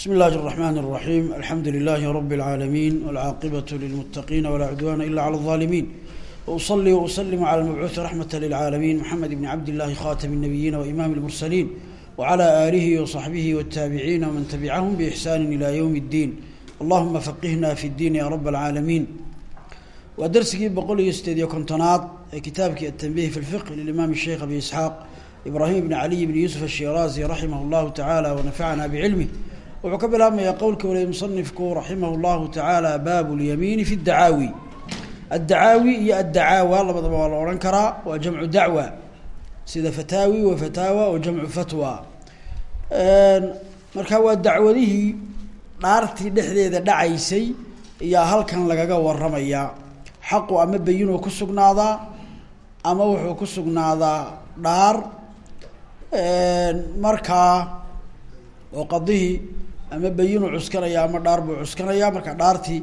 بسم الله الرحمن الرحيم الحمد لله رب العالمين والعاقبة للمتقين ولا عدوان إلا على الظالمين وأصلي وأسلم على المبعوث رحمة للعالمين محمد بن عبد الله خاتم النبيين وإمام المرسلين وعلى آله وصحبه والتابعين ومن تبعهم بإحسان إلى يوم الدين اللهم فقهنا في الدين يا رب العالمين ودرسكي بقول يستديو كنتونات كتابك التنبيه في الفقه للإمام الشيخ أبي إسحاق إبراهيم بن علي بن يوسف الشيرازي رحمه الله تعالى ونفعنا بعلمه wuxuu ka bilaabmayaa qowlka waliya musanifku raximah llahu tacaala baabu lyamiini fi dacaawi addacaawi iyo addacaawa labadaba waa la odhan karaa waa jamcu dacwa. Sida fataawi wa fataawa oo jamcu fatwa. Markaa waa dacwadihii dhaartii dhexdeeda dhacaysay iyaa halkan lagaga waramayaa xaqu ama bayinuu ku sugnaadaa ama wuxuu ku dhaar. Markaa ama bayinu cuskanaya ama dhaar buu cuskanaya marka dhaartii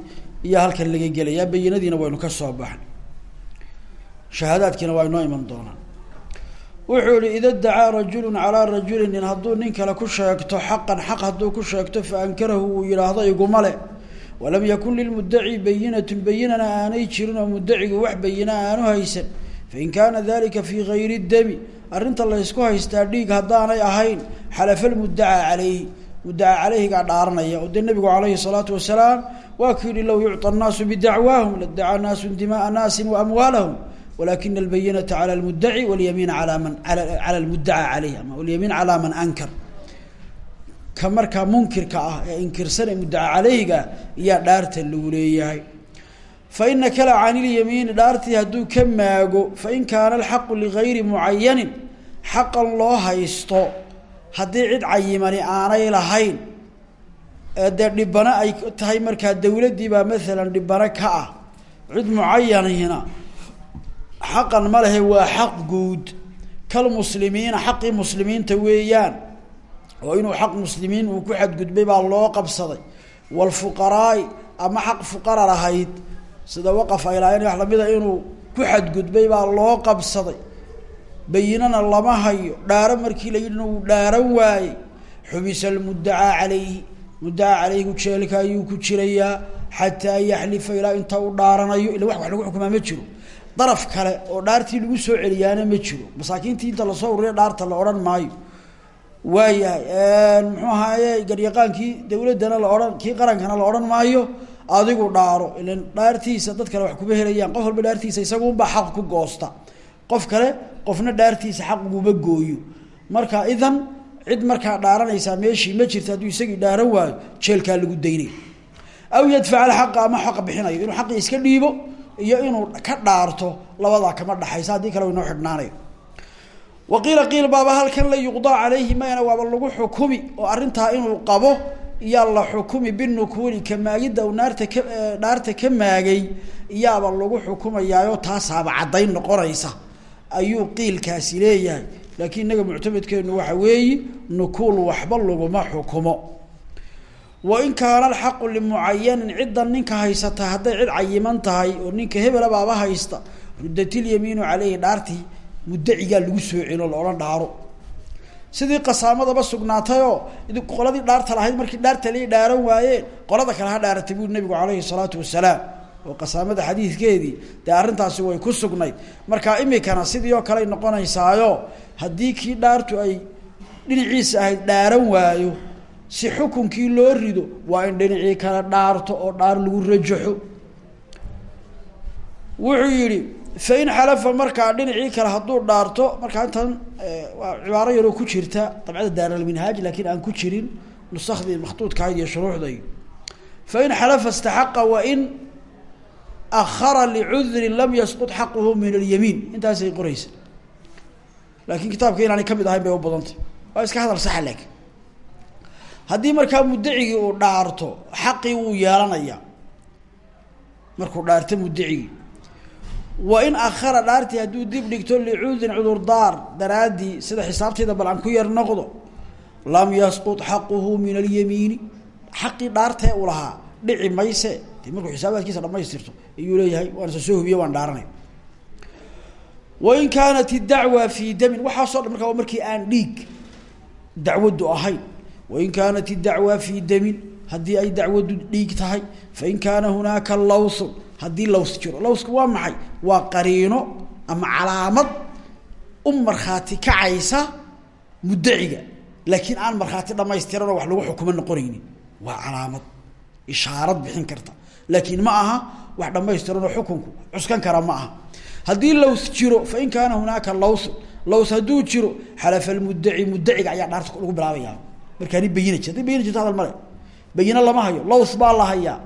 iyo halkan laga gelayaa bayinadiina waynu ka soo baxnay. Shahaadaadkiina waa inoo iman doonaan. Wuxuu ihi ida dacaa rajulu calaa rajulin nin hadduu nin kale ku sheegto xaqan xaq hadduu ku sheegto fa ankarahu uu yidhaahdo iguma le walam yakun lilmudaci bayinatun bayinana aanay jirin oo mudacigu wax bayina aanu haysan. Fain kaana dalika fii gayri dami arrinta laysku haystaa dhiig haddaanay ahayn xalafa lmudacaa caleyhi muddaca caleyhigaa dhaaranaya oo dee nabigu calayhi salaatu wasalaam waa ku yihi low yucطa annaasu bidacwaahum ladacaa naasu dimaaa naasin waamwaalahum walakina albayinata cala lmudaci walyamiina alaa man cala lmudaca caleyh ama walyamiin calaa man ankar. Ka markaa munkirka ah ee inkirsan ee muddaca caleyhiga iyaa dhaarta lagu leeyahay. Faina kala can ilyamiini dhaartii hadduu ka maago fain kaana alxaqu ligayri mucayanin xaqan loo haysto haddii cid cayimani aanay lahayn dee dhibano ay tahay markaa dawladdii baa maalan dhibano ka ah. Cid mucayanihina xaqan ma lehe waa xaq guud. Kalmuslimiina xaqii muslimiinta weeyaan oo inuu xaq muslimiin uu ku xadgudbay baa loo qabsaday. Waalfuqaraai ama xaq fuqara lahayd sida waqaf ay lahayn wax lamida inuu ku xadgudbay baa loo qabsaday bayinana lama hayo dhaaro markii la yidhina uu dhaaran waayey xubisa almuddacaa calayhi muddacaa calayhigu jeelka ayuu ku jirayaa xataa yaxlifa ilaa inta uu dhaaranayo ila wax wax lagu xukumaa ma jiro. Daraf kale oo dhaartii lagu soo celiyaana ma jiro. Masaakiintii inta la soo ururiya dhaarta la odhan maayo. Waayahay muxuu ahaaye garyaqaankii dawladdana la odhan kii qarankana la odhan maayo adigu dhaaro. Ilan dhaartiisa dad kale wax kuma helayaan. Qof walba dhaartiisa isagunbaa xaq ku goosta qof kale qofna dhaartiisa xaq uguma gooyo. Marka idan cid markaa dhaaranaysaa meeshii ma jirta hadduu isagii dhaaran waayo jeelkaa lagu daynay. Aw yadfac alxaqa ama xaqa bixinayo inuu xaqii iska dhiibo iyo inuu ka dhaarto labadaa kama dhaxaysa haddii kale inoo xidhnaanayo. Wa qiila qiil baaba halkan la yuqdaa calayhi mayna waaba lagu xukumi oo arrintaa inuu qabo iyaa la xukumi binukuuli ka maagidda u naarta dhaarta ka maagay iyaaba lagu xukumayaayo taasaaba caddayn noqonaysa ayuu qiilkaasi leeyahay. Laakiin inaga muctamedkeenu waxa weeyi nukuul waxba laguma xukumo. Wa in kaana alxaqu limucayanin ciddan ninka haysata hadday cid cayiman tahay oo ninka hebela baaba haysta rudatilyamiinu caleyhi dhaartii muddacigaa lagu soo celo la odhan dhaaro. Sidii qasaamadaba sugnaatayoo qoladii dhaarta lahayd markii dhaarta lay dhaaran waayeen qolada kale ha dhaaratay buu nabigu caleyhi salaatu wasalaam oo qasaamada xadiidkeedii dee arrintaasi way ku sugnayd marka imikana sidii oo kale ay noqonaysaayo haddii kii dhaartu ay dhinaciisa ahayd dhaaran waayo si xukunkii loo rido waa in dhinacii kale dhaarto oo dhaar lagu rajaxo. Wuxuu yidhi fain xalafa markaa dhinacii kale hadduu dhaarto markaa intan waa cibaaro yaroo ku jirta dabcada daaralminhaaj laakiin aan ku jirin nusakhdii makhtuudkahayd iyo shuruuxday fain xalafa istaxaqa wain ahara licudrin lam yasqut xaquhu min alyamiin. Intaasay qoreysa laakiin kitaabka inaanay ka mid ahayn bay u badantay. Waa iska hadal saxa laakiin. Haddii markaa muddacigii uu dhaarto xaqii wuu yeelanayaa markuu dhaarto muddacigii wa in akhara dhaartii hadduu dib dhigto licudrin cudurdaar daraaddii sida xisaabteeda bal aan ku yar noqdo lam yasqut xaquhu min alyamiini. Xaqii dhaartee uu lahaa dhici markuu xisaabaadkiisa dhamaystirto ayuu leeyahay waan isa soo hubiye waan dhaaranay wain kaanat idacwa fii damin waxaasoo dhan markaa markii aan dhiig dacwaddu ahayn. Wain kaanat idacwa fii damin haddii ay dacwadu dhiig tahay fain kaana hunaaka lawsun haddii laws jiro. Lawska waa maxay? Waa qariino ama calaamad u markhaati kacaysa muddaciga. Laakiin aan markhaati dhamaystiranoo wax lagu xukumo noqonaynin. Waa calaamad ishaarad bixin karta laakiin ma aha wax dhamaystiranoo xukunku cuskan kara ma aha. Haddii laws jiro fain kaana hunaaka lawsun laws hadduu jiro xalafa lmuddaci muddaciga ayaa dhaarta lagu bilaabaya. Markaani bayina haday bayina jirto hadal male bayina lama hayo laws baa la hayaa.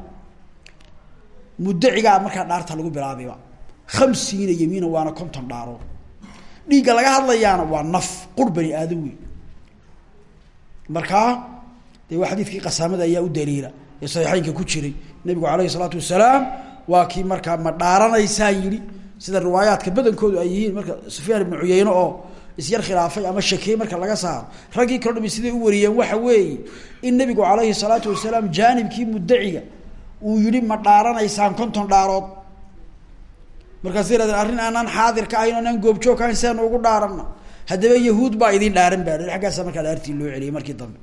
Muddacigaa markaa dhaarta lagu bilaabayba khamsiina yamiina waana konton dhaarood dhiigga laga hadlayaana waa naf qur bani aadam wey markaa dee qasaamada ayaa u daliila ee ku jiray. Nabigu alayhi isalaatu wasalaam waa kii markaa ma dhaaranaysaan yihi sida riwaayaadka badankoodu ay yihiin marka sufyaan ibnu cuyeyne oo isyar khilaafay ama shakiyey marka laga saaro raggii kalo dhami siday u wariyeen waxa weeye in nabigu calayhi salaatu wasalaam jaanibkii muddaciga uu yihi ma dhaaranaysaan konton dhaarood. Markaasay yhahdeen arrin aanaan xaadir ka ahayn o anaan goobjoog ka ahayn seanu ugu dhaarana haddaba yahuud baa idin dhaaran baa aggaasa markaa dhaartii loo celiyay markii dambe.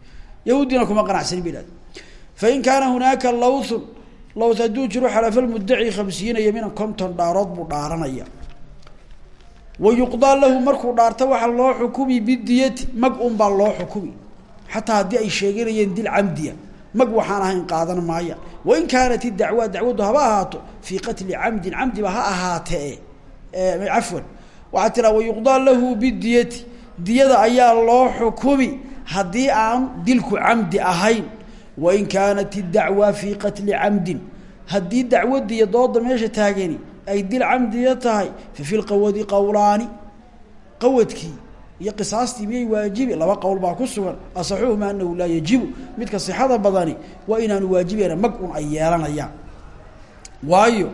Yahuuddina kuma qanacsanin bay dhahdeen fain kaana hunaaka lawthun laws hadduu jiro xalafa lmuddaci khamsiina yamiinan konton dhaarood buu dhaaranaya wa yuqdaa lahu markuu dhaarta waxaa loo xukumi bidiyati mag un baa loo xukumi xataa haddii ay sheeganayeen dil camdiya mag waxaan ahayn qaadan maaya wain kaanat idacwa dacwaddu haba ahaato fii qatli camdin camdiba ha ahaatee cafwan waxaa tiraa wayuqdaa lahu bidiyati diyada ayaa loo xukumi haddii aan dilku camdi ahayn wain kaanat idacwa fii qatli camdin haddii dacwadiiyo dooda meesha taagani ay dil camdiya tahay fa fi lqawadi qowlaani qawadkii iyo qisaastii miyay waajibi laba qowl baa ku sugan asaxuhuma anahu laa yajibu midka sixada badani waa inaanu waajibayna mag un ay yeelanayaan waayo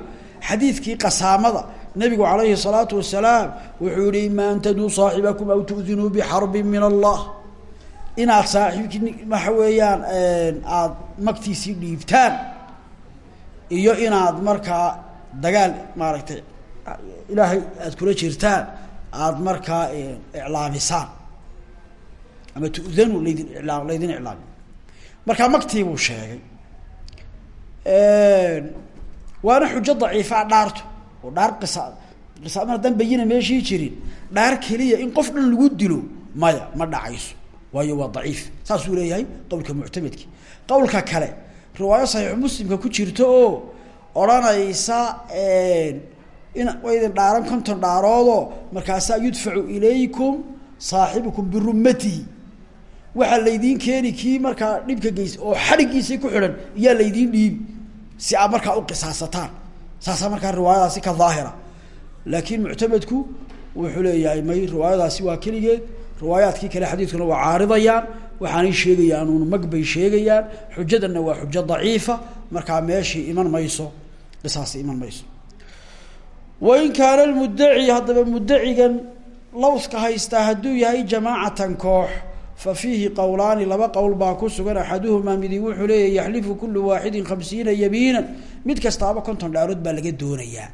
xadiidkii qasaamada nabigu calayhi الsalaatu wasalaam wuxuu yihi ima an taduu saaxibakum aw tu'dinuu bixarbin min allah inaad saaxiibkii waxa weeyaan aada magtiisii dhiibtaan iyo inaad markaa dagaal maaragtay ilaahay aada kula jirtaan aada markaa iclaamisaan. Ama tu'danu laydin ilaam laydin iclaami markaa magtii buu sheegay waana xujo daciifaa dhaarto oo dhaar qisa qisaama haddaan bayina meeshii jirin dhaar keliya in qof dhan lagu dilo maya ma dhacayso waayo waa daciif. Saasuu leeyahay qowlka muctamedki qowlka kale riwaayo saxiixu muslimka ku jirto oo odhanaysa in waydin dhaaran konton dhaaroodoo markaasaa yudfacu ilaykum saaxibukum birumatihi waxaa laydiin keeni kii markaa dhibka geysa oo xadhigiisii ku xidhan iyaa laydiin dhiibi si aad markaa uqisaasataan saasaa markaa riwaayadaasi ka daahira laakiin muctamedku wuxuu leeyahay may riwaayadaasi waa keligeed riwaayaadkii kale xadiidkuna waa caaridayaan waxaanay sheegayaan uun mag bay sheegayaan xujadanna waa xujo daciifa markaa meeshii iman mayso qisaasi iman mayso. Wain kaana lmuddaci haddaba muddacigan lawska haystaa hadduu yahay jamaacatan koox fa fiihi qowlaani laba qowl baa ku sugan axaduhumaa midi wuxuu leeyahy yaxlifu kulu waaxidin khamsiina yamiinan mid kastaaba konton dhaarood baa laga doonayaa.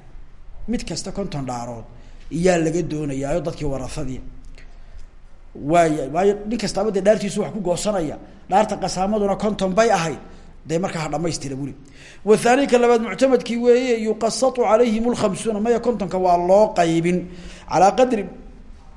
Mid kasta konton dhaarood iyaa laga doonayaayo dadkii warafadii waaya waayo nin kastaaba dee dhaartiisu wax ku goosanaya dhaarta qasaamaduna konton bay ahayd dee markaa ha dhamaystira buli wathaani ka labaad muctamadkii weeye yuqasatu calayhim lkhamsuuna maya kontonka waa loo qaybin. Calaa qadri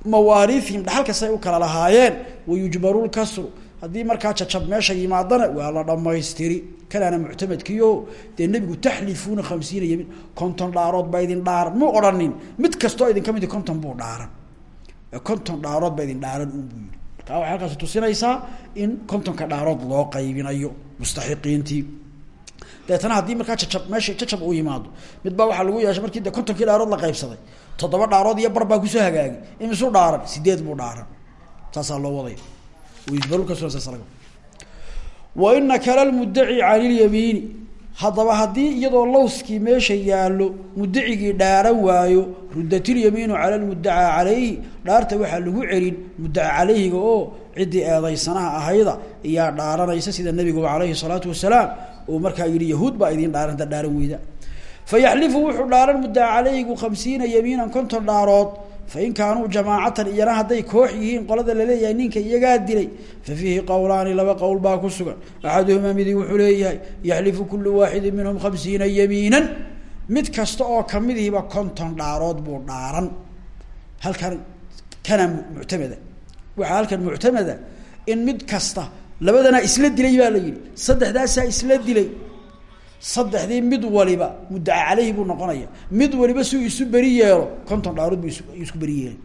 mawaariihim dhaxalka say u kala lahaayeen wayujbaru lkasru haddii markaa jacab meesha yimaadana waa la dhamaystiri kanaana muctamadkiio dee nebigu taxlifuuna khamsiina yamin konton dhaarood ba idin mu odhanin mid kastoo idinka midi konton buu dhaaran konton dhaarood ba idin dhaaran un buu yihi markaa waxay halkaasi tusinaysaa in kontonka dhaarood loo qaybinayo mustaxiqiintii. Deetana haddii markaa jacab meesha jacab uu yimaado mid baa waxaa lagu yeeshay markii de kontonkii dhaarood la qaybsaday toddoba dhaarood iyo bar baa ku soo hagaagay. Imisu dhaaran sideed buu dhaaran. Saasaa loo waday. Wa ina kala lmuddaci cani lyamiini haddaba haddii iyadoo lawskii meesha yaallo muddacigii dhaaran waayo rudatilyamiinu cala lmuddacaa calayhi dhaarta waxaa lagu celin muddaca calayhiga oo ciddii eedaysanaha ahayda iyaa dhaaranaysa sida nebiguba calayhi salaatu wasalaam uu markaa yihi yahuud baa idiin dhaaran da dhaaran weyda. Fayaxlifu wuxuu dhaaran muddaca calayhigu khamsiina yamiinan konton dhaarood fain kaanuu jamaacatan iyana hadday koox yihiin qolada la leeyahay ninka iyagaa dilay fa fiihi qowlaani laba qowl baa ku sugan. Axaduhumaa midi wuxuu leeyahay yaxlifu kulu waaxidin minhum khamsiina yamiinan. Mid kasta oo kamidihiba konton dhaarood buu dhaaran. Halkan kana muctameda waxaa halkan muctameda in mid kasta labadanaa isla dilay baa la yihi saddexdaasaa isla dilay saddexdii mid waliba muddaca caleyhi buu noqonaya. Mid waliba si isu beri yeelo konton dhaarood bu isku beri yeelay.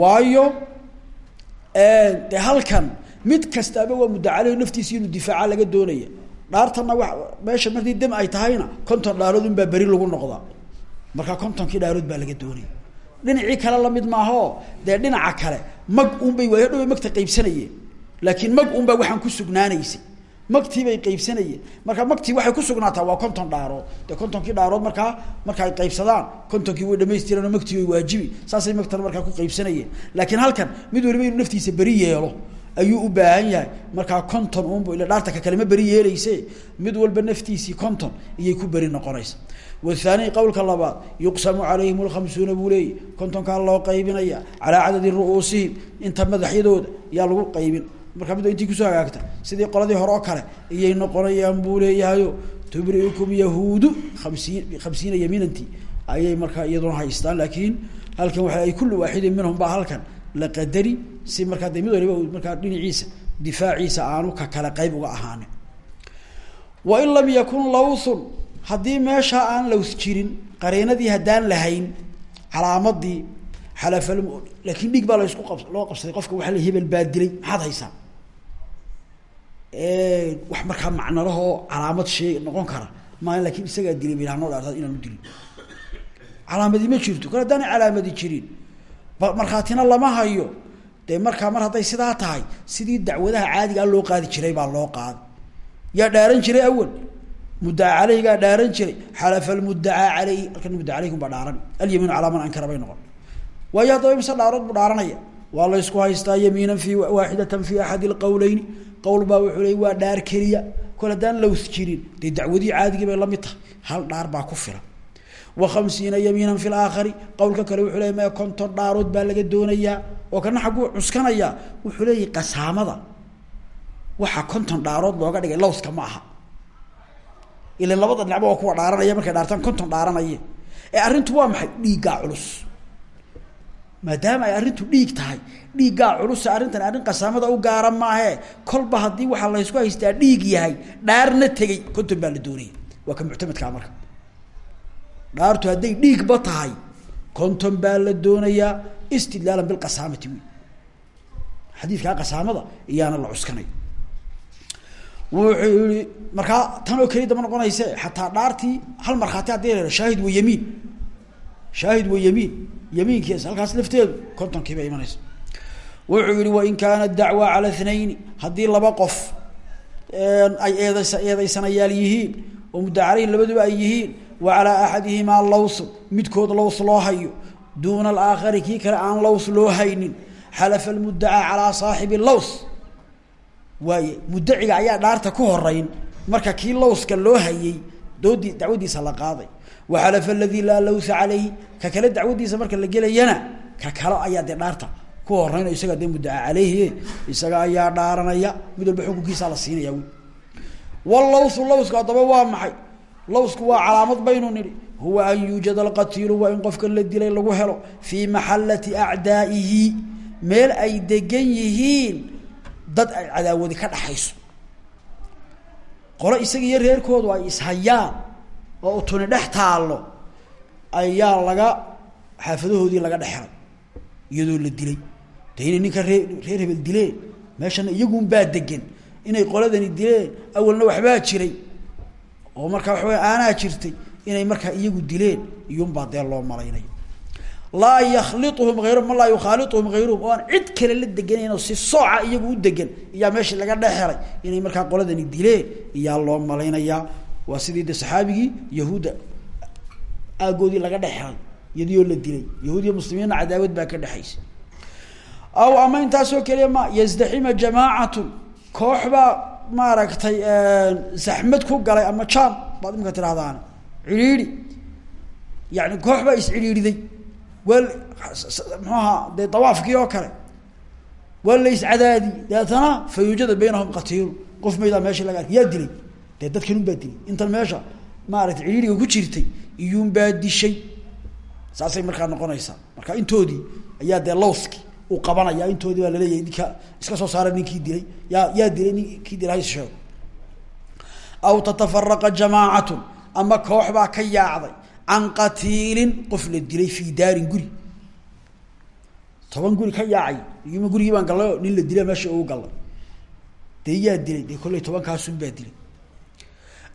Waayo de halkan mid kastaaba waa muddaca caleyhi naftiisi inuu difaaca laga doonaya. Dhaartana wa meesha markii dam ay tahayna konton dhaarood un baa beri lagu noqdaa. Marka kontonkii dhaarood baa laga doonaya. Dhinacii kale la mid maahao dee dhinaca kale mag unbay waayo dhow magta qaybsanayeen. Laakiin mag unbaa waxaan ku sugnaanaysay magtii bay qaybsanayeen. Marka magtii waxay ku sugnaataa waa konton dhaarood dee kontonkii dhaarood markaa marka ay qaybsadaan. Kontonkii way dhamaystireen oo magtii way waajibi. Saasay magtana markaa ku qaybsanayeen. Laakiin halkan mid waliba inuu naftiisa beri yeelo ayuu u baahan yahay. Markaa konton unbu ila dhaarta ka kalema beri yeeleyse mid walba naftiisii konton iyay ku beri noqonaysa. Wathani qowlka labaad yuqsamu calayhim lkhamsuuna buu leeyay kontonkaa loo qaybinaya calaa cadadi ru'uusihim. Inta madaxyadooda yaa lagu qaybin markaa mid intii ku soo hagaagta sidii qoladii hore oo kale iyay noqonayaan buu leeyahayo yahuudu kamsiin khamsiina yamiinanti ayay markaa iyaduna haystaan laakiin halkan waa ay kullu waaxidin minhum baa halkan la qadari si markaa de waliba markaa dhinaciisa difaaciisa aanu ka kale qayb uga ahaanin. Wain lam yakun lawthun haddii meeshaa aan laws jirin qareenadii haddaan lahayn calaamadii xalafal laakiin dhiig baa laysku loo qabsaday qofka waa la hebel baa dilay maxaad haysaa wax markaa macnalahoo calaamad shee noqon kara. Maa laakiin isagaa dilay ba hanoo dhaartaa inaan u dilin. Calaamadi ma jirto. Kale haddaana calaamadi jirin. Markhaatina lama hayo. Dee markaa mar hadday sidaa tahay sidii dacwadaha caadigaa loo qaadi jiray baa loo qaaday yaa dhaaran jiray awal. Muddaca dhaaran jiray. Xalafa almuddacaa caleyhi halkan muddaca aleyhum baa dhaaran. Alyamiinu calaa man ankara noqon. Waayo haddaba mise dhaarood buu dhaaranaya. Waa la ysku haystaa yamiinan fi waaxidatan fi axadi lqowleyni qowl baa wuxuu leey waa dhaar keliya kol haddaan laws jirin. Dee dacwadii caadigii bay la mid hal dhaar baa ku filan. Wa khamsiina yamiinan fi laakhari qowlka kale wuxuu leey maya konton dhaarood baa laga doonayaa. Oo kana xagguu cuskanayaa wuxuu leeyahy qasaamada. Waxaa konton dhaarood looga dhigay lawska ma aha. Ilan labada dhinacba waa kuwa dhaaranaya markay dhaartaan konton dhaaranaye ee arrintu waa maxay? Dhiiggaa culus. Maadaama ay arrintu dhiig tahay dhiiggaa culus arrintan arrin qasaamada u gaara maahe. Kolba haddii waxaa laysku haystaa dhiig yahay dhaarna tegey. Konton baa la doonaya waa ka muctamadkaa marka. Dhaartu hadday dhiigba tahay konton baa la doonayaa istidlaalan bilqasaamati wey xadiidkaa qasaamada iyaana la cuskanay. Wuxuu yihi markaa tan oo keliya dama noqonayse xataa dhaartii hal markhaati haddii la shaahid wa yamiin. Shaahid wa yamiin. Yamiinkiis halkaas lafteedu kontonkii bay imanaysa wuxuu yihi wain kaana dacwa cala ithnayni haddii laba qof ay eedas eedaysanayaal yihiin oo mudda labaduba ay yihiin wa calaa axadihimaa lawsu midkood laws loo hayo duuna alaakhari kii kale aan laws loo haynin xalafa almuddacaa calaa saaxibi laws waaye muddaciga ayaa dhaarta ku horeyn marka kii lawska loo hayay doodii dacwadiisa la qaaday. Wa xalafa aladii laa lawsa caleyhi ka kale dacwadiisa marka la gelayana ka kale ayaa dhaarta ku horeyn oo isaga dee muddaca caleyhi isaga ayaa dhaaranaya. Mid walba xukunkiisaa la siinaya wy wallawsu lawsku haddaba waa maxay? Lawsku waa calaamad baynu nidhi. Huwa an yuujada alqatiilu waa in qofka la dilay lagu helo fii maxallati acdaa'ihi. Meel ay degan yihiin dad ay cadaawadi ka dhaxayso. Qolo isaga iyo reerkoodu ay ishayaan oo utuni dhex taallo ayaa laga xaafadahoodii laga dhexelay iyadoo la dilay de inay ninka ree reer hebel dileen. Meeshana iyagunbaa degan inay qoladani dileen awalna waxbaa jiray. Oo markaa waxaway aanaa jirtay inay markaa iyagu dileen iyunbaa dee loo malaynayo laa yakhliuhum ayru ma laa yukhaaliuhum hayruhum oo aan kale la deganayn si sooca iyagu u degan iyaa meeshii laga dhexelay inay markaa qoladani dileen iyaa loo malaynayaa. Waa sidii de saxaabigii yahuudda aagoodii laga dhexelay iyadioo la dilay. Yahuud iyo cadaawad baa ka dhexaysa aw ama intaasoo keliya ma yazdaxima jamaacatun. Koox baa maaragtay zaxmad ku galay ama jam baad imika tirahdaan cidhiidhi yani koox baa iscidhiidhiday waa muxuu ahaa dee dawaafkii oo kale. Waa la iscadaadi deetana fa yuujada baynahum qatiilu qof maydaa meesha laga yaa dilay. Dee dadkan un baa dilay. Intan meesha maaragtay cidhiiriga ku jirtay iyuun baa dishay. Saasay markaa noqonaysaa. Marka intoodii ayaa dee lawski uu qabanaya intoodii baa la leeyahay ninka iska soo saara ninkii dilay. Yaa yaa dilay ninkii dilay hays sheego. Aw tatafaraqa jamaacatun ama koox baa ka yaacday can qatiilin qof la dilay fii daarin guri. Toban guri ka yaacay iyuma gurigii baan gallay nin la dila meesha ugu gallay. Dee yaa dilay dee kolley tobankaasun baa dilay.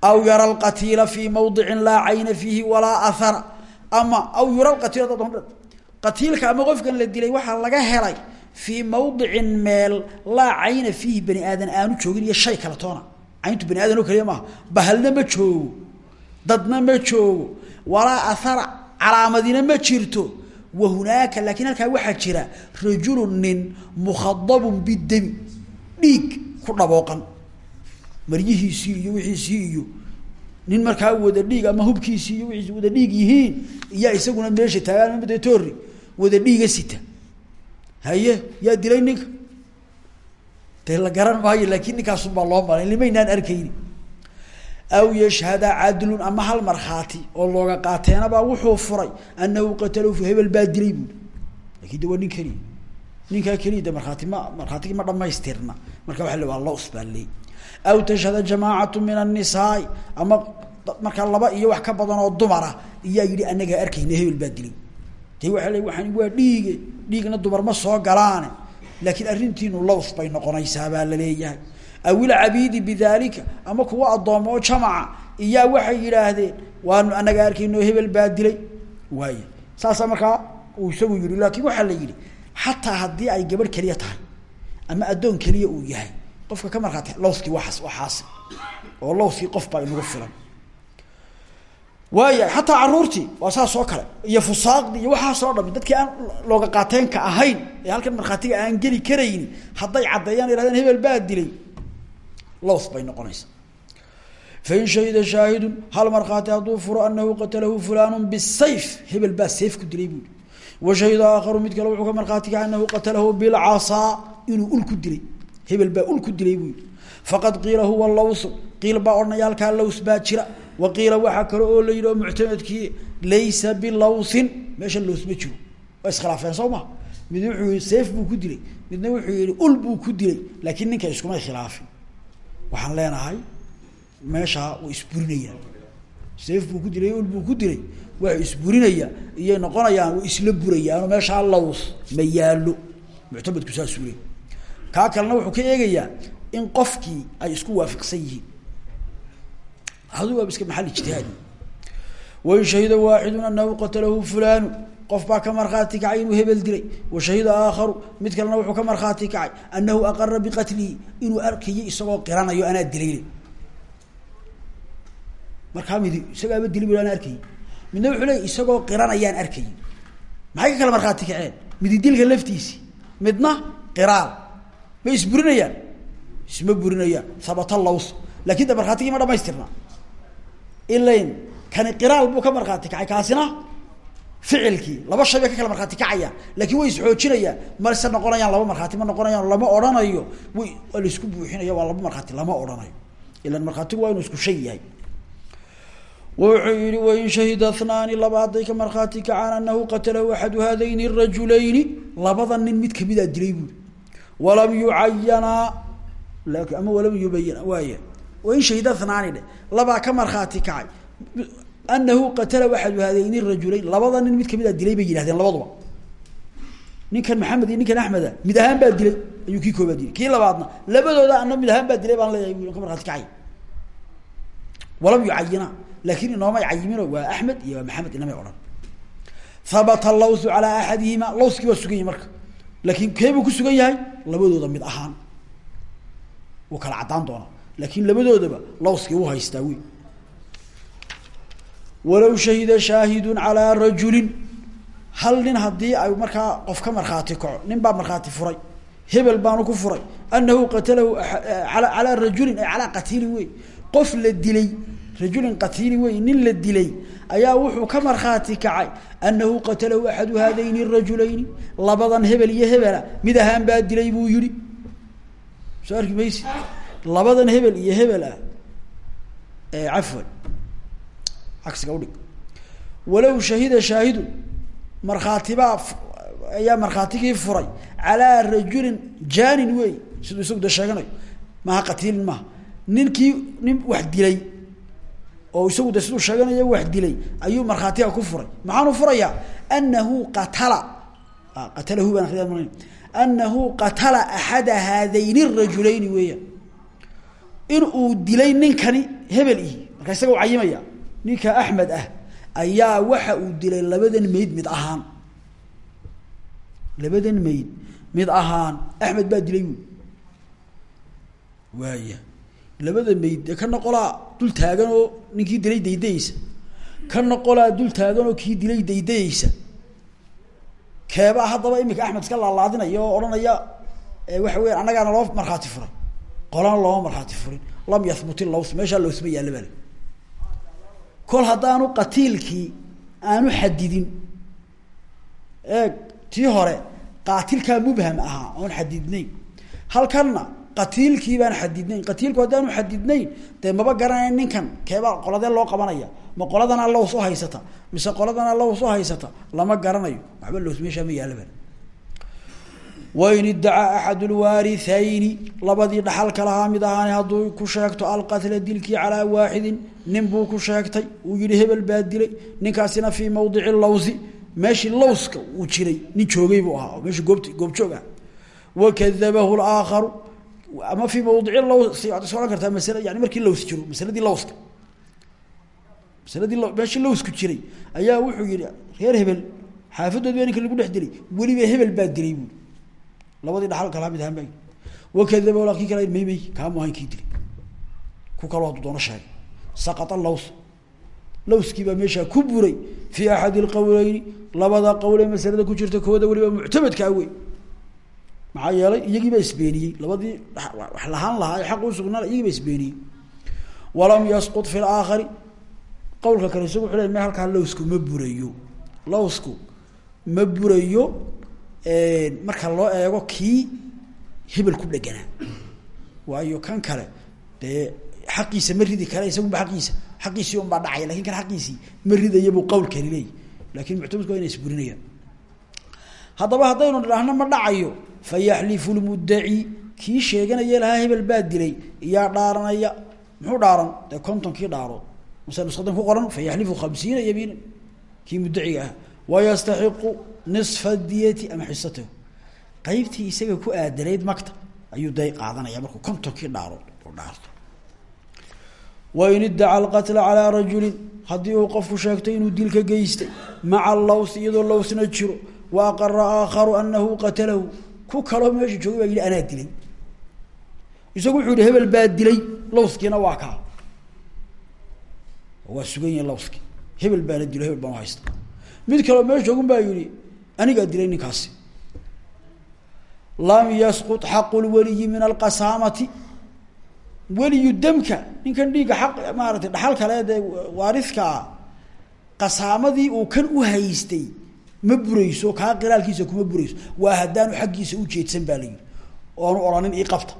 Aw yara alqatiila fii mawdicin laa cayna fiihi walaa ahara ama aw yura lqatiil qatiilka ama qofkan la dilay waxaa laga helay fii mawdicin meel laa cayna fiihi bani aadan aanu joogin iyo shay kale toona. Cayntu bani aadan oo kaliya maaha. Bahalna ma joogo. Dadna ma joogo. Walaa ahara calaamadina ma jirto. Wa hunaaka laakiin halkaa waxaa jira rajulu nin mukhadabun bidemi dhiig ku dhabooqan. Maryihiisii iyo wixiisii iyo nin markaa wada dhiig ama hubkiisii iyo wiiisi wada dhiig yihiin iyaa isaguna meesha taagaan made toori wada dhiiga sita. Haye yaa dilay ninka? Dee la garan maayo laakiin ninkaasunbaa loo malay limaynaan arkayni. Aw yashhada cadlun ama hal markhaati oo looga qaateenabaa wuxuu furay anahu qatalahu hebel baa dilay buui laakiin de nin keliya. Ninkaa keliya markhaati ma markhaatigii ma dhamaystirna marka waa le waa los baa leey aw tashhada jamaacatu min annisaai ama markaa laba iyo wax ka badan oo dumara iyaa yidhi anagaa arkayna hebel baa dilay de waa le waaan waa dhiige dhiigna dumar ma soo galaane. Laakiin arrintiinu lows bay noqonaysaa baa la leeyahay aw ilcabiidi bidalika ama kuwa addooma oo jamaca iyaa waxay yidhaahdeen waanu anaga arkayno hebel baa dilay. Waay saasaa markaa uu isagu yihi laakiin waxaa la yidhi xataa haddii ay gabadh keliya tahay ama addoon keliya uu yahay qofka ka markhaati lowskii waaas waa xaasil oo lowskii qof baa inagu filan waaya xataa caruurtii waa saas oo kale. Iyo fusaaqdii iyo waxaasoo dhami dadkii aan looga qaateenka ahayn ee halkan markhaatiga aan geli karayni hadday caddeeyaan ihahdeen hebel baa dilay lows bay noqonaysaa. Fain shahida shaahidun hal markhaati hadduu furo anahu qatalahu fulaanu bisayf hebel baa seef ku dilay buui wa shahida aakharu mid kale wuxuu ka markhaati kaca anahu qatalahu bilcasaa inuu ul ku dilay. Hebel baa ul ku dilay buu yihi faqad qiila huwa lawsu qiil baa odhanaya halkaa lows jira wa qiila waxaa kale oo la yidhi oo laysa bilawsin. Meesha lows ma jiro. Waa iskhilaafeen soo ma? Mid wuxuu yihi seef buu ku dilay. Midna wuxuu yihi ul buu ku dilay. Laakiin ninka iskumay khilaafin. Waxaan leenahay meeshaa way isburinayaan seef buu ku dilay ul buu ku dilay. Waa isburinaya iyay noqonayaan way isla burayaanoo meeshaa laws ma yaallo. Muctamadku saasuu kalena wuxuu ka eegayaa in qofkii ay isku waafiqsan yihiin adu waaba iska maxal ijtihaadi. Wain shahida waaxidu anahu qatalahu fulaanu. Qof baa ka markhaati kacay inuu hebel dilay wa shahida aakharu. Mid kalena wuxuu ka markhaati kacay. Anahu aqara biqatlihi. Inuu arkayay isagoo qiranayo anaa dilayle markaa midi isagaaba dilay bu anaa arkayay midna wuxuu leey isagoo qiranayaan arkayay maxay ka kala markhaati kaceen? Midi dilka laftiisi. Midna qiraal. Ma isburinayaan isma burinayaan. Habata laws. Lakin de ilain kani qiraal buu ka markhaati kacay kaasina ficilkii laba shay bay ka kala markhaati kacayaan laakiin way isxoojinayaan mase noqonayaan laba markhaati ma noqonayaan lama odhanayo. Way waa la isku buuxinaya waa laba markhaati lama odhanayo. Ilan markhaatigu waa inuu isku shay yahay. Wuxuu yihi wain shahida hnaani laba hadday ka markhaati kacaan anahu qatalahu axadu haadayni rajulayni labada nin mid kamidaa dilay buuri walam yucayanaa ama walam yubayina waaya wain shahida hnaani dhe labaa ka markhaati kacay anahu qatalahu axadu haadayni rajulayn labada nin mid kamidaa dilay bay yidhahdeen labaduba ninkan maxamed iyo ninkan axmeda mid ahaan baa dilay ayuu kii koobaad dilay kii labaadna labadooda ana mid ahaan baa dilay baan leeyahay ka markhaati kacay walam yucayina laakin inoomay cayimino waa axmed iyo waa maxamed inamay odhan habata lawsu calaa axadihima lawskii waa sugan yahay marka laakin keebuu ku sugan yahay labadooda mid laakin labadoodaba lawskii u haystaa wey walow shahida shaahidun calaa rajulin hal nin haddii ay markaa qof ka markhaati kaco nin baa markhaati furay hebel baanu ku furay anahu qatalahu calaa rajulin ay calaa qatiilin qof la dilay rajulin qatiilin wey nin la dilay ayaa wuxuu ka markhaati kacay annahu qatalahu axadu haadayni rajulayni labadan hebel iyo hebela mid ahaan baa dilay buu yihi soo arki labadan hebel iyo hebel ah cafwan. Cagsiga udhig walow shahida shaahidu markhaatibaa ayaa markhaatigii furay. Calaa rajulin jaanin wey siduu isagu da sheeganayo. Maaha qatiilin maaha. Ninkii nin wax dilay oo isagu de siduu wax dilay ayuu markhaatiga ku furay. Maxaanu furayaa? Anahu qatala. Qatalahu baan akriya mal anahu qatala axada haadayni rajulayni weeyaan in uu dilay ninkani hebel ihi. Markaa isaga u cayimaya ninka axmed ah ayaa waxa uu dilay labadan mayd mid ahaan. Labadan mayd mid ahaan. Axmed baa dilay waaya. Labada mayd dee kana qolaa dul taagan oo ninkii dilay daydayeysa kana qolaa dul taagan oo kii dilay daydayeysa keebaa haddaba imika axmed iska laalaadinaya oo odhanaya waxa weya annagaana loo markhaati furay qolana looma markhaati furin lam yahbut ilaws meeshaa lawsma yaalla bale kol haddaanu qatiilkii aanu xadidin eeg tii hore qaatilkaa mubham ahaa oon xadidnayn. Halkanna qatiilkii baan xadidnayn qatiilku haddaanu xadidnayn dee maba garanayn ninkan keebaa qoladee loo qabanaya. Ma qoladana laws u haysata mise qoladana laws u haysata lama garanayo. Waxba laws meeshaa ma yaalla wain iddacaa axad lwaarithayni labadii dhaxalka lahaa mid ahaani hadduu ku sheegto alqatla dilkii calaa waaxidin nin buu ku sheegtay uu yihi hebel baa dilay ninkaasina fii mawdici lawsi meeshii lawska uu jiray nin joogay buu ahaa oo meeshii goobt goobjoog ah wakadabahu laakharu ama fii mawdici lawsi waad is odhan kartaa masle yani markii laws jiro masaladii lawska masaladii meeshii lawsku jiray ayaa wuxuu yihi reer hebel xaafadood baa ninka lagu labadii dhaal kalaa mid ahaan baa wakadaba la kii kala maymay kaamu ahayn kii dilay ku kaloo hadduu doono sheegay. Saqata laws. Lawskii baa meeshaa ku buray. Fii axadi lqawleyni labada qowl ee masalada ku jirta kooda weliba muctamadkaa wey. Maxaa yeelay iyagiibaa isbeeniyey. Labadii wax lahaan lahaa ee xaq usugnaa iyagiiba isbeeniyey. Walam yasqut fi laakhari qawlka kale isagu wuxu le lawsku ma burayo lawsku ma burayo marka loo eego kii hebel ku dheganaa. Waayo kan kale dee xaqiisa ma ridi kale isagunba aqiisa xaqiisii un baa dhacaya laakiin kan xaqiisii ma ridaya buu qawl kani leeyahy laakiin muctamadku waa ina isburinayaan haddaba haddaynu ma dhacayo fayaxlifu lmuddaci. Kii sheeganaya lahaa hebel baa dilay iyaa dhaaranaya muxuu dhaaran? Dee kontonkii dhaarood mase nuskadan ku qoran fayaxlifu khamsiina yamiinan kii muddaciga ah wayastaxiqu nisfa diyati ama xisatahu qaybtii isaga ku aadanayd magta ayuu day qaadanaya markuu kontonkii dhaarood u dhaarto wain iddaca alqatla calaa rajulin haddii uu qofku sheegtay inuu dilka geystay maca laws iyadoo lawsna jiro wa aqara aakharu anahu qatalahu ku kaloo meesha joogay baa yidhi anaa dilay isagu wuxuu yihi hebel baa dilay lawskiina waa kaa waa sugan yahi mid kaloo meesha joogun baa yihi anigaa dilay ninkaasi. Lam yasqut xaqu lweliyi min alqasaamati weliyu demka ninkan dhiigga xaq maaratay dhaxal kale dee waariskaa qasaamadii uu kan u haystay ma burayso kaa qiraalkiisa kuma burayso. Waa haddaanu xaggiisa ujeedsan baa la yihi oonu odhanin ii qabta.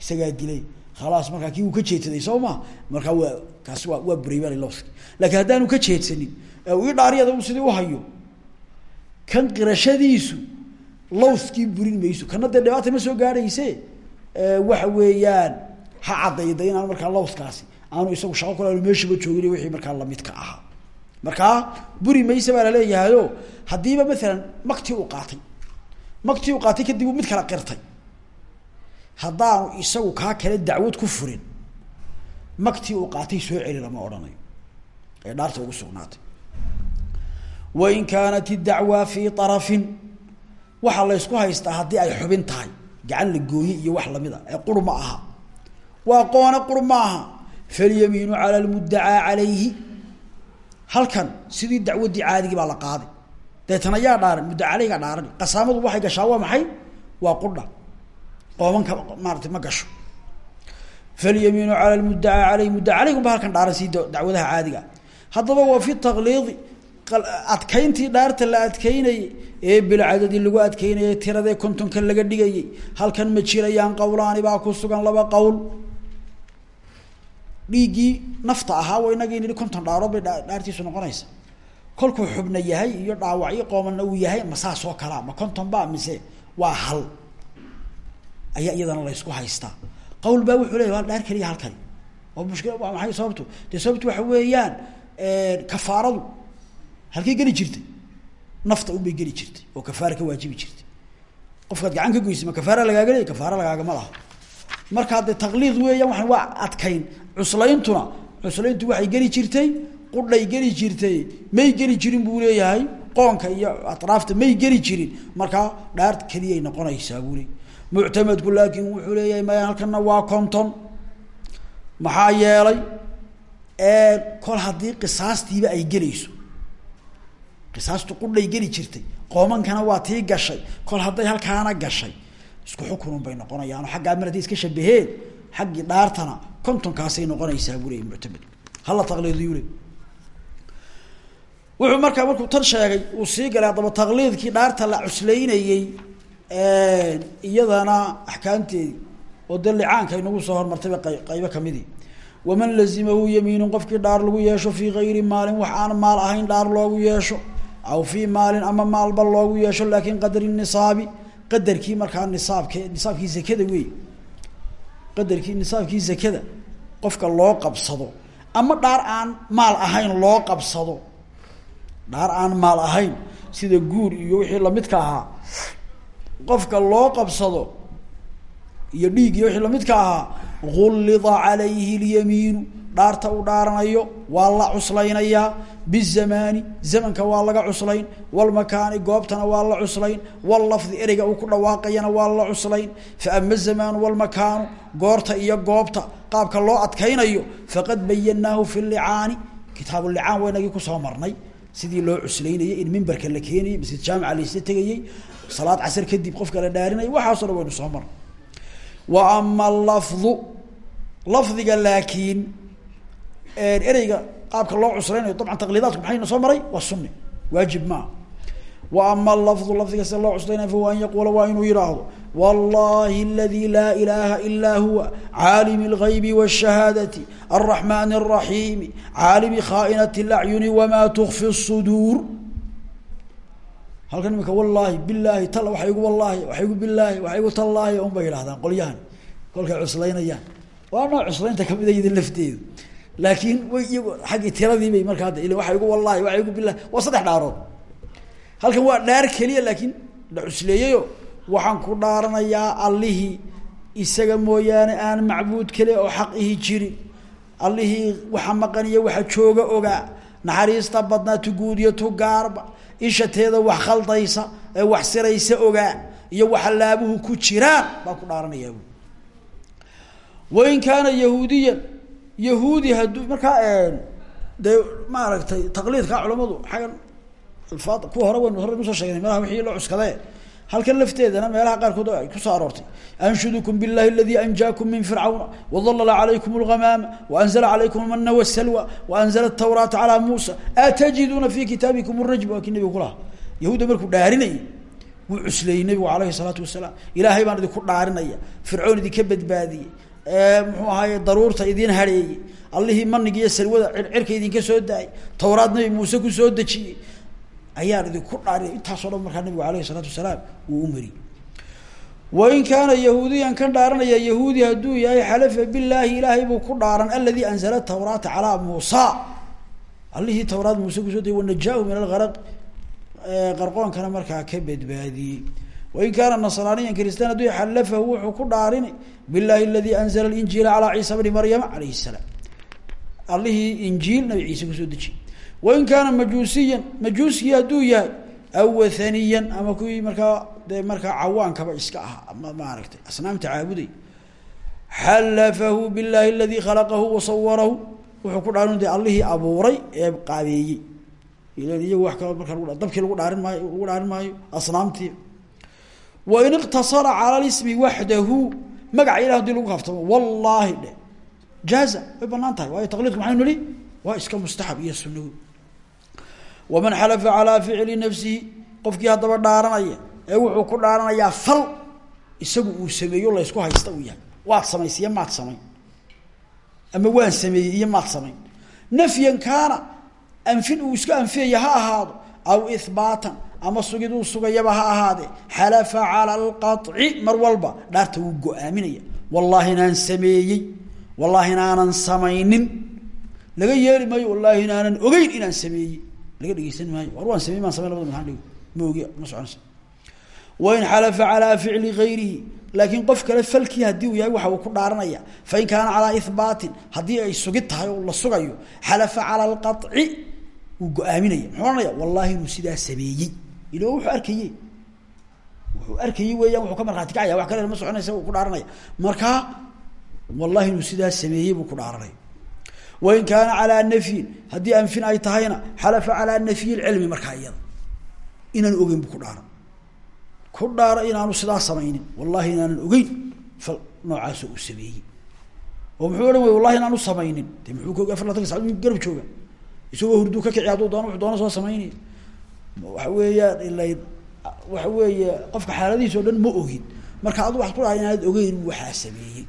Isagaa dilay. Khalaas markaa kii uu ka jeedsaday soo maa markaa waa kaasi waa buray baa lawski laakiin haddaanu ka jeedsanin ee uu ii dhaariyada u sidii uhayo kan qirashadiisu lawskii burin mayso. Kana dee dhibaata ma soo gaadhayse? Waxa weeyaan ha caddayda inaan markaa lawskaasi. Aanu isagu shaqo kula meeshaba joogin wixii markaa lamidka ahaa markaa buri mayse baa laleeyahayo haddiiba maalan maktii uu qaatay. Maktii uu qaatay kadib mid kala qirtay. Haddaanu isagu kaa kale dacwad ku furin maktii uu qaatay soo celi lama odhanayo. Ee dhaarta ugu sugnaatay wain kaanat idacwaa fii arafin waxaa laysku haystaa haddii ay xubin tahay. Gacan la gooye iyo wax la mid a ee qur ma aha. Waa qoone qur ma aha. Falyamiinu cala lmuddacaa calayhi. Halkan sidii dacwaddii caadigii baa la qaaday. Deetana yaa dhaaran muddaca caleygaa dhaarani. Qasaamadu waxay gashaa waa maxay? Waa qudha qoobanka maaratay ma gasho. Falyamiinu cala lmudacaa caleyh muddaca caleyhum ba adkayntii dhaarta la adkaynayey ee bilcadadi lagu adkaynayay tiradee kontonka laga dhigayey halkan ma jirayaan qowlaani baa ku sugan laba qowl dhiiggii nafta ahaa wa inagii nihi konton dhaarood bay dhaartiisu noqonaysa. Kolkuu xubna yahay iyo dhaawacyo qoomana uu yahay ma saas oo kalaa ma konton ba mise waa hal. Ayaa iyadana la ysku haystaa. Qawl baa wuxuu leya waa dhaar keliya halkani oo mushkila waa maxay sababtu? Dee sababtu waxa weeyaan kafaaradu halkay geli jirtay. Nafta unbay geli jirtay oo kafaara ka jirtay. Qofkaad gacan ka goysay ma kafaara lagaaga leey kafaara lagaagama laha. Markaa dee taqliid weeyaan waxan waa adkayn. Cuslayntuna cuslayntu waxay geli jirtay qudhay geli jirtay may geli jirin buu leeyahay qoonka iyo atraafta may geli jirin. Markaa dhaar keliyay noqonaysaa buu leey muctamadku laakin wuxuu leeyahay maya halkana waa konton. Maxaa yeelay kol haddii qisaastiiba ay gelayso qisaastu qudhay geli jirtay. Qoomankana waa tii gashay. Kol hadday halkaana gashay. Isku xukunun bay noqonayaan aggaa mar iska shabaheen xaggii dhaartana kontonkaasay noqonaysaa buu leey hala taqliidiyu le wuxuu markaa markuu tan sheegay uu sii galay haddaba taqliidkii dhaarta la cuslaynayey iyadana axkaamteedii oo licaanka inagu soo hormartayba qaybo kamidii waman lazimahu yamiinun qofkii dhaar lagu yeesho fii gayri maalin wax aan maal ahayn dhaar loogu yeesho aw fii maalin ama maalba loogu yeesho laakin qadri nisaabi qadarkii markaa nisaabke nisaabkii zakada wey qadarkii nisaabkii zakada qofka loo qabsado. Ama dhaar aan maal ahayn loo qabsado. Dhaar aan maal ahayn sida guur iyo wixii lamidka ahaa. Qofka loo qabsado iyo dhiig iyo wixii lamidka ahaa gullida calayhi اlyamiinu dhaarta uu dhaaranayo waa la cuslaynayaa bizamaani zamanka waa laga cuslayn. Walmakaani goobtana waa la cuslayn. Wallafdi ereyga uu ku dhawaaqayana waa la cuslayn. Faama zamaanu walmakaanu goorta iyo goobta qaabka loo adkaynayo faqad bayanaahu fi licaani. Kitaabu licaan waa inagii ku soo marnay. Sidii loo cuslaynayay in mimbarka la keenayay masjid jaamica laysla tegayey salaad casar kadib qofka la dhaarinaya waxaaso dhan waynu soo marnay. Wa ama lafdu lafdiga laakiin ereyga qaabka loo cuslaynayo dabcan taqliidaadku maxayna soo maray waa sunni waajib maa wa ama lafdu lafdiga sida loo cuslaynaya fahuwa an yaquula waa inuu yihaahdo wallahi aladi laa ilaha ilaa huwa caalimi اlgaybi wالshahaadati الraxmani الraxiimi caalimi khaainati اlacyuni wama tukfi الsuduur halkan imika wallaahi bilaahi tal waxa igu wallaahi waxa igu bilaahi waxa igu tallaahi un bay yidhahdaan qolyahan kolkay cuslaynayaan waa nooc cuslaynta kamid a iyada lafteedu laakiin way iyagu xaggii tiradii bay markaa de waxa igu wallaahi waxa igu bilahi waa saddex dhaarood. Halkan waa dhaar keliya laakiin la waxaan ku dhaaranayaa allihii isaga mooyaane aan macbuud kale oo xaq ihi jirin. Allihii waxa maqan iyo waxa jooga ogaa naxariista badnaa tuguud iyo tugaarba ishateeda wax khaldaysa ee wax siraysa ogaa iyo waxa laabuhu ku jiraan baan ku dhaaranayaa bu wain kaana yahuudiyan yahuudi hadduu markaa dee maaragtay taqliidka culamadu xaggan alfaad kuwa hore waynu hore nusoo sheegnay meelaha wixii loo cuskadee halkan lafteedana meelaha qaarkood ay kusoo aroortay anshudukum biاllahi aladi anjaakum min fircawna wadalala calaykum اlgamaama waanzla calaykum almana wاsalwa waanzla atawraata calaa muusa atajiduuna fi kitaabikum rajm waa kii nabiga ku lahaa yahuudda markuu dhaarinayay wuu cusleeyey nabigu alayhi الsalaatu wasalaam ilaahay baan idinku dhaarinaya fircoon idinka badbaadiyey muxuu ahaaye daruurta idin hareeyey. Allihii maniga iyo salwada cirka idinka soo daayay tawraad nabi muuse ku soo dejiyey. Ayaan idinku dhaariya intaasoo dhan markaa nabigu alayhi isalaatu wasalaam uu u mariyey wain kaana yahuudiyan kan dhaaranaya yahuudi hadduu yahay xalafa bilaahi ilaahay buu ku dhaaran aladii anzala tawraata calaa muusa. Allihii tawraad muuse ku soo dayay wanajaahu min algaraq qarqoonkana markaa ka badbaadiyey wain kaana nasraaniyan kristaan hadduu yahay xalafahu wuxuu ku dhaarini bilahi aladii anzala injiila calaa ciisa bni maryama alayhi salaam allihii injiil nabi ciise ku soo dejiyey wain kaana majuusiyan majuusigii hadduu yahay aw wathaniyan ama kuwii markaa dee markaa cawaankaba iska ahaa ama maaragtay asnaamta caabuday xalafahu biاllahi aladii khalaqahu wasawarahu wuxuu ku dhaarin de allihii abuuray ee qaabeeyey iyagu wax kalo markaa dabkii lagu dhaarin maayo lagu dhaarin maayo asnaamtii wain iqtasara cala lismi waxdahu magaca ilah haddii lagu kaftamo wallaahi dhe jaaza way bannaan tahay waayo taqliidku maxaynu nihi waa iska mustaxab iyo sunnago waman xalafa calaa ficli nafsihi qofkii haddaba dhaaranaya ee wuxuu ku dhaaranayaa fal isagu uu sameeyo laysku haysta uu yahay. Waad samaysay iyo maad samayn. Ama waan sameeyey iyo maad samayn. Nafyan kaana anfin uu iska anfiyaya ha ahaado ama sugid uu sugayaba ha ahaadee xalafa cala alqaطci mar walba dhaarta wuu go'aaminaya. Wallaahi inaan sameeyey wallaahi inaanan samaynin. Laga yeeli maayo wallaahi inaanan ogeyn inaan sameeyey. Laga dhegeysan maayo. War waan samey maan samey labada maaan dhig ma ogi ma soconaysa wain xalafa calaa ficli gayrihi qof kale falkii haddii uu yahay waxa uu ku dhaaranaya fain kaana calaa ihbaatin haddii ay sugid tahay la sugayo xalafa cala alqaطci wuu go'aaminaya. Muxuu sidaa sameeyey ilo wuxuu arkayey. Wuxuu arkayey weeyaan wuxuu ka markhaati kacaya wax kale ma soconaysa uu ku dhaaranaya markaa wallahi inuu sidaa sameeyey buu ku dhaaranaya wain kaana calaa nafyin haddii anfin ay tahayna xalafa calaa nafyi lcilmi markaa iyada. Inaan ogeyn bu ku dhaaran. Ku dhaaro inaanu sidaa samaynin. Wallahi inaanan ogeyn fal noocaasa uu sameeyey. Oo muxuu odhan wallahi inaanu samaynin. Muxuu ka afar labatanka sacad garab jooga. Isagoo hurduu ka kici hadduu doono wuxuu doona soo samaynaya waxa weeyaan ilayn waxa weeye qofka xaaladihiis o dhan ma ogin. Marka adu waxad ku dhahay ogeyn waxaa sameeyey.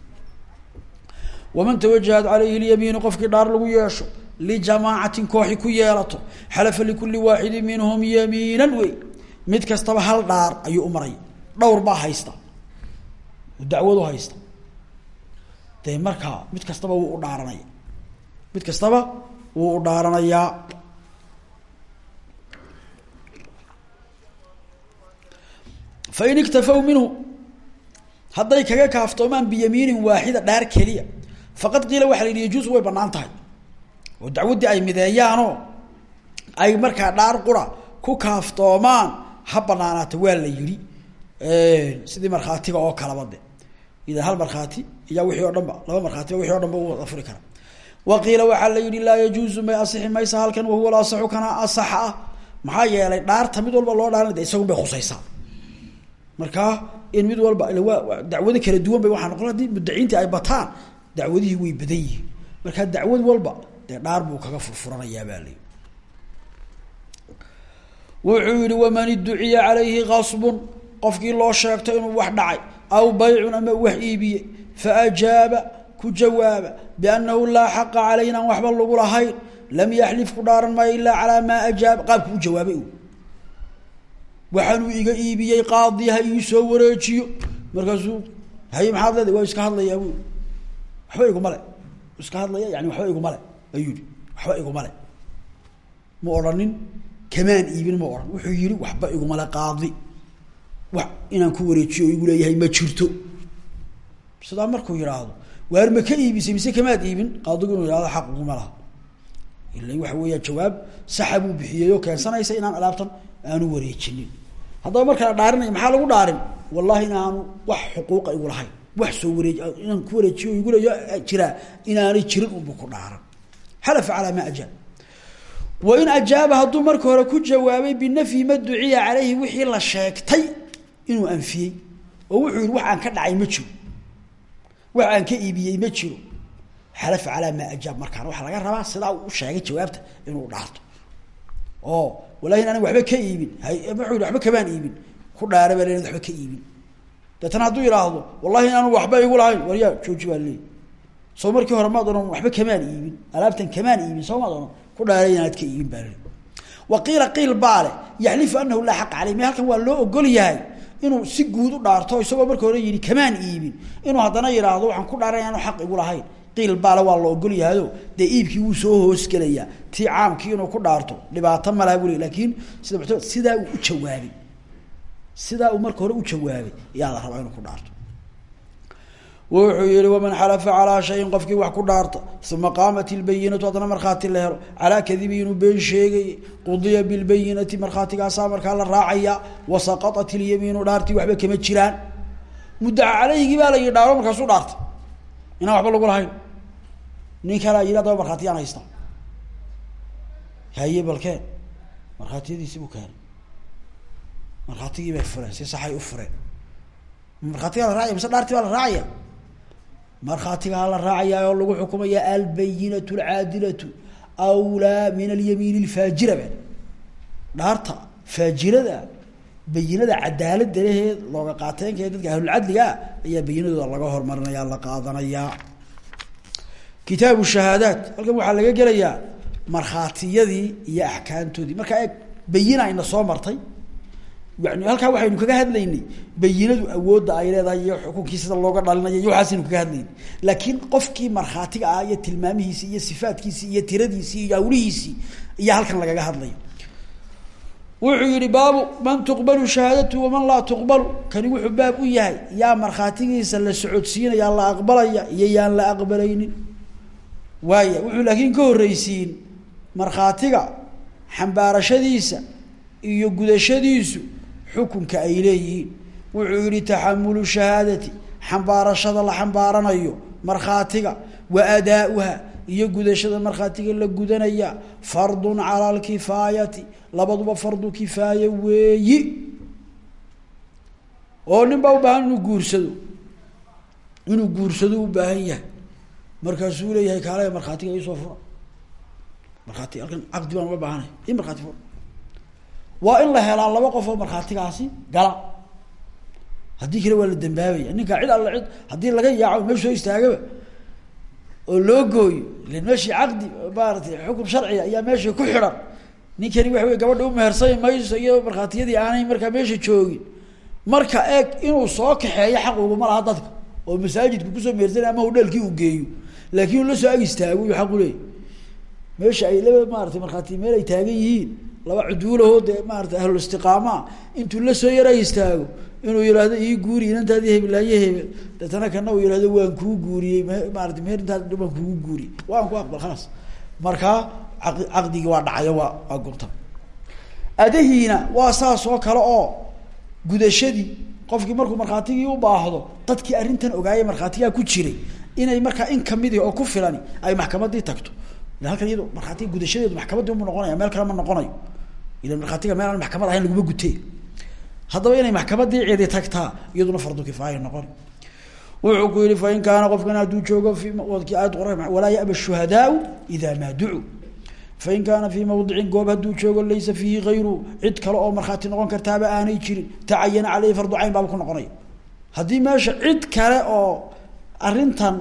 Waman tawajahat calayhi lyamiinu qofkii dhaar lagu yeesho lijamaacatin kooxi ku yeelato xalafa likulli waaxidin minhum yamiinan wey. Mid kastaba hal dhaar ayuu u maraya dhowr baa haysta. Dacwadu haysta. Dee markaa mid kastaba wuu u dhaaranaya mid kastaba wuu u dhaaranayaa fain iktafaw minhu hadday kaga kaaftoomaan biyamiinin waaxida dhaar keliya faqad qiila waxa la yidhi yajuusu way bannaan tahay oo dacwaddii ay ay markaa dhaar qura ku kaaftoomaan ha banaanaata waa la yihi sidii markhaatiga oo kalaba de idan hal markhaati iya wixii o dhan ba laba markhaatiba wixi o dhan ba u furi kara wa qiila waxaa la yihi laa yajuusu may asixi maysa halkan wahuwa lasaxu kana asaxa ah maxaa yeelay dhaarta walba loo dhaaran de isagun bay khusaysaa markaa in mid walba dacwado kala duwan bay waxaa noqon haddii mudaciintii ay bataan dacwadihii way badan yihiin. Markaa dacwad walba dee dhaar buu kaga furfuranayaa baa layihi wuxuu waman idduciya calayhi kasbun qofkii loo sheegto inuu wax dhacay aw baycun ama wax iibiyey faajaaba ku jawaaba biannahu laa xaqa calay inaan waxba lagu lahayn lam yaxlif ku dhaaran maayo ilaa calaa maa ajaaba. Qaabku u jawaabay waxaanuu iga iibiyey qaadi ha ii soo wareejiyo. Markaasuu haye maxaad leedahay? Waa iska hadlayaa bu waxba iguma le iska hadlaya yani waxba iguma le ayuu yihi waxba iguma le ma odhanin? Kamaan iibin ma odhan. Wuxuu yihi waxba igumale qaadi. Wax inaan ku wareejiyo igu leeyahay ma jirto. Sidaa markuu yidhaahdo waar ma ka iibisay? Mise kamaad iibin? Qaadigu inuu yihahdo xaq iguma laha. Ila waxa weeya jawaab saxa buu bixiyey oo keensanaysa inaan alaabtan aanu wareejinin haddaba marka la dhaarinaya maxaa lagu dhaarin? Wallahi inaanu wax xuquuqa igu lahayn wax soo wareej inaan ku wareejiyo igu leeyo jiraa inaanay jirin unbu ku dhaaran. Xalafa calaa maa ajaab wain ajaaba hadduu marka hore ku jawaabay binafyi ma duciya caleyhi wixii la sheegtay inuu anfiyey oo wuxuu yihi wax ka dhacay ma jiro. Wax aan ka iibiyey ma jiro. Xalafa calaa maa ajaab markaan waxaa laga rabaa sidaa u sheegay jawaabta inuu dhaarto. Oo wallahi inaanan waxba ka iibin. Waxba kamaan iibin. Ku dhaara baa leeyahay waxba ka iibin. Deetana hadduu yidhaahdo wallahi inaanu waxba igu lahayn. Waryaa jooji soo markii hore maad ohan waxba kamaan iibin. Alaabtan kamaan iibin soo maad ohan ku dhaaray inaad ka iibin baa leeyahy wa qiila qiil baa le yaxlifu anahu laa xaqa caleyh halkan waa loo ogol yahay inuu si guud u dhaarto isagoo marka hore yihi kamaan iibin. Inuu haddana yidhaahdo waxaan ku dhaaray inaanu xaq igu lahayn qiil baale waa la ogol yahayo dee iibkii wuu soo hoosgelayaa tii caamkii inuu ku dhaarto dhibaato malaha bule laakiin sida muxta sidaa uu u jawaabay. Sidaa uu marka hore u jawaabay ayaa la rabaa inuu ku dhaarto. Wuxuu yihi waman xalafa calaa shayin qofkii wax ku dhaarta. Uma qaamat ilbayinatu haddana markhaati la helo. Calaa kadibi inuu been sheegay. Qudiya bilbayinati markhaatigaasaa markaa la raacaya. Wasaqaطat ilyamiinu dhaartii waxba kama jiraan. Muddaca caleyhigii baa la yidhi dhaaro markaasuu dhaartay inaan waxba lagu lahayn. Nin kalaa yidhi adaba markhaatiyaan haysta haye balkeen markhaatiyadiisi buu keenay. Markhaatigii bay fureen si saxay u fureen. Markhaatigaa la raacaya mise dhaartii baa la raacaya markhaatigaa la raacayaa oo lagu xukumaya albayinatu alcaadilatu awlaa min alyamiin alfaajira be dhaarta faajirada bayinada cadaalada lehee looga qaateenka ee dadka ahlulcadliga ah ayaa bayinadooda laga hormarinaya la qaadanayaa. Kitaabu shahaadaat. Halkan waxaa laga gelayaa markhaatiyadii iyo axkaamtoodii markaa eeg bayina ina soo martay. Yani halkaa waxaynu kaga hadlaynay bayinadu awoodda ay leedahay iyo xukunkii sida looga dhalinayo iyo waxaasaynu kaga hadlaynay. Laakiin qofkii markhaatiga ah iyo tilmaamihiisii iyo sifaatkiisii iyo tiradiisii iyo awlihiisii iyo halkan lagaga hadlaya wuxuu yihi baabu man tuqbalu shahaadatu waman laa tuqbalu. Kani wuxuu baab u yahay yaa markhaatigiisa la socodsiinaya la aqbalaya iyo yaan la aqbalaynin. Waaya wuxuu laakiin ka horreysiin markhaatiga xambaarashadiisa iyo gudashadiisu xukunka ay leeyihiin. Wuxuu yihi taxamulu shahaadati xambaarashada la xambaaranayo markhaatiga wa adaauha iyo gudashada markhaatiga la gudanaya fardun cala alkifaayati labaduba fardu kifaaya weeyi. Oo nin baa u baahan inuu guursado inuu guursado u baahan yahay. Markaasuu leeyahay kaalaya markhaatiga iisoo fura markhaati halkan caqdi baan uga baahanay i markhaati fura waa in la helaa laba qof oo markhaatigaasi gala. Haddii kale waa la dambaabaya ninkaa cid alla cid haddii laga yaaco meeshu soo istaagaba oo loo gooyo ilan meeshii caqdi maaratay xukun sharciga ayaa meesha ku xidhan ninkani waxa wey gabadha umehersami mayso iyo markhaatiyadii aanay markaa meesha joogin. Marka eeg inuu soo kaxeeyo xaq uguma laha dadka oo masaajidka ku soo mehersanay ama hudheelkii uu geeyo. Laakiin uu la soo ag istaago iyuu xaq uleeyay meesha ay laba maaratay markhaati meel ay taagan yihiin laba cuduulahoo dee maarata ahlulistiqaamaa intuu la soo yara istaago inuu yihahdo ii guuri inantaadii hebelaaye hebel deetana kana uu yihahdo waan kuu guuriyey maarata meher intaad dhan waan kugu guuriyey waan ku aqbal khalaas markaa aq caqdigii waa dhacayo waa waa gunta adahiina waa saas oo kale oo gudashadii qofkii markuu markhaatigii u baahdo dadkii arrintan ogaayay markhaatigaa ku jiray inay markaa in kamidi oo ku filani ay maxkamadii tagto. Halkan iyado markhaatiga gudashadeedu maxkamadii umu noqonaya meel kale ma noqonayo. Ila markhaatiga meel aan maxkamad ahayn laguma gutee haddaba inay maxkamadii cidi tagtaa iyaduna fardu kifaaya noqon. Wuxuu ku yihi fain kaana qofkan hadduu joogo walaa yaba shuhadaau ida maa ducuu fain kaana fii mawdicin goob hadduu joogo laysa fiihi hayru cid kale oo markhaati noqon kartaaba aanay jirin. Tacayana caleyhi fardu cayn baaba ku noqonaya. Haddii meesha cid kale oo arrintan